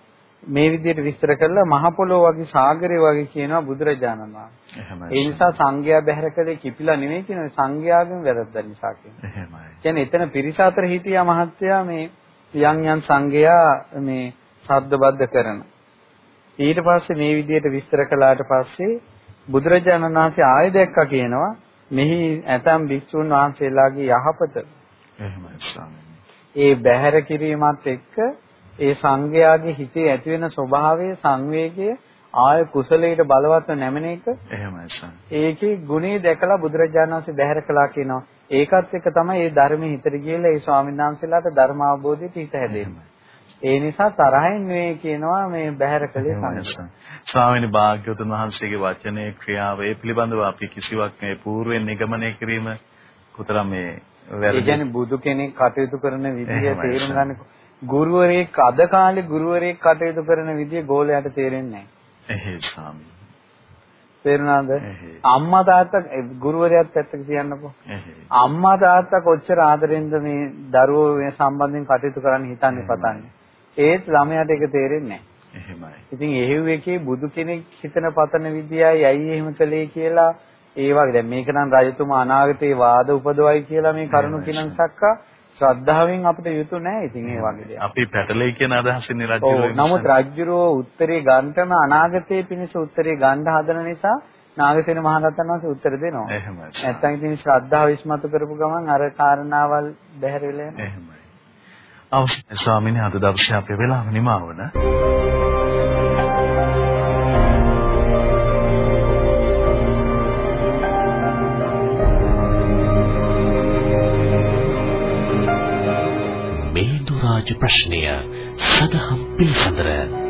මේ විදිහට විස්තර කරලා මහ පොළොව වගේ සාගරය වගේ කියනවා බුදුරජාණන් වහන්සේ. ඒ නිසා සංඝයා බැහැර කළේ කිපිලා නෙමෙයි කියනවා සංඝයාගෙන් වැරද්ද නිසා කියනවා. එහෙමයි. කියන්නේ එතන පිරිස අතර හිටියා මහත්තයා මේ යම් යම් සංඝයා මේ ශබ්දබද්ධ කරන. ඊට පස්සේ මේ විදිහට විස්තර කළාට පස්සේ බුදුරජාණන් වහන්සේ ආයෙ දැක්කා කියනවා මෙහි ඇතම් භික්ෂුන් වහන්සේලාගේ යහපත. එහෙමයි ස්වාමීනි. ඒ බැහැර කිරීමත් එක්ක ඒ සංඝයාගේ හිතේ ඇති වෙන ස්වභාවයේ සංවේගය ආය කුසලයට බලවත්ව නැමෙන එක එහෙමයි සම්. ඒකේ ගුණේ දැකලා බුදුරජාණන් වහන්සේ බැහැර කළා කියනවා. ඒකත් එක්ක තමයි මේ ධර්මයේ හිතට ගිහලා ඒ ස්වාමීන් වහන්සේලාට ධර්ම අවබෝධයට හිත හැදෙන්නේ. ඒ නිසා තරහින් නෙවෙයි කියනවා මේ බැහැර කළේ සංඝයා. ස්වාමීනි භාග්‍යවතුන් වහන්සේගේ වචනේ ක්‍රියාව ඒ පිළිබඳව අපි කිසිවක් මේ పూర్වෙන් නිගමනය කිරීම කොතරම් මේ වැරදි. ඒ කියන්නේ බුදු කෙනෙක් කටයුතු කරන විදිය තේරුම් ගන්න ගුරුවරයෙක් අද කාලේ ගුරුවරයෙක් කටයුතු කරන විදිය ගෝලයට තේරෙන්නේ නැහැ. එහෙයි ස්වාමී. තේරුණාද? අම්මා තාත්තා ගුරුවරයාත් පැත්තක තියන්නකෝ. අම්මා තාත්තා කොච්චර ආදරෙන්ද මේ දරුවෝ මේ සම්බන්ධයෙන් කටයුතු කරන්න හිතන්නේ පතන්නේ. ඒත් ළමයාට ඒක තේරෙන්නේ. එහෙමයි. ඉතින් එහෙව් එකේ බුදු කෙනෙක් හිතන පතන විදියයි ඇයි එහෙම කළේ කියලා ඒ වගේ දැන් මේක නම් රජතුමා අනාගතේ වාද උපදවයි කියලා මේ කරුණු කිනන් සක්කා ශ්‍රද්ධාවෙන් අපිට යුතු නැහැ ඉතින් ඒ වගේ දේවල්. අපි පැටලෙයි කියන අදහසින් රජුරෝ. ඔව් නමුත් රජුරෝ උත්තරේ ගන්නම අනාගතයේ පිණිස උත්තරේ ගන්න හදන නිසා නාගසේන මහරහතන් වහන්සේ උත්තර දෙනවා. එහෙමයි. නැත්තම් ඉතින් ශ්‍රද්ධාව විශ්මතු කරපු ගමන් අර කාරණාවල් බැහැර වෙලා යනවා. එහෙමයි. අවශ්‍ය ස්වාමීනි අද දවසේ අපේ වෙලාව නිමවන. රාජ ප්‍රශ්නය සදහම් පිළිසඳර.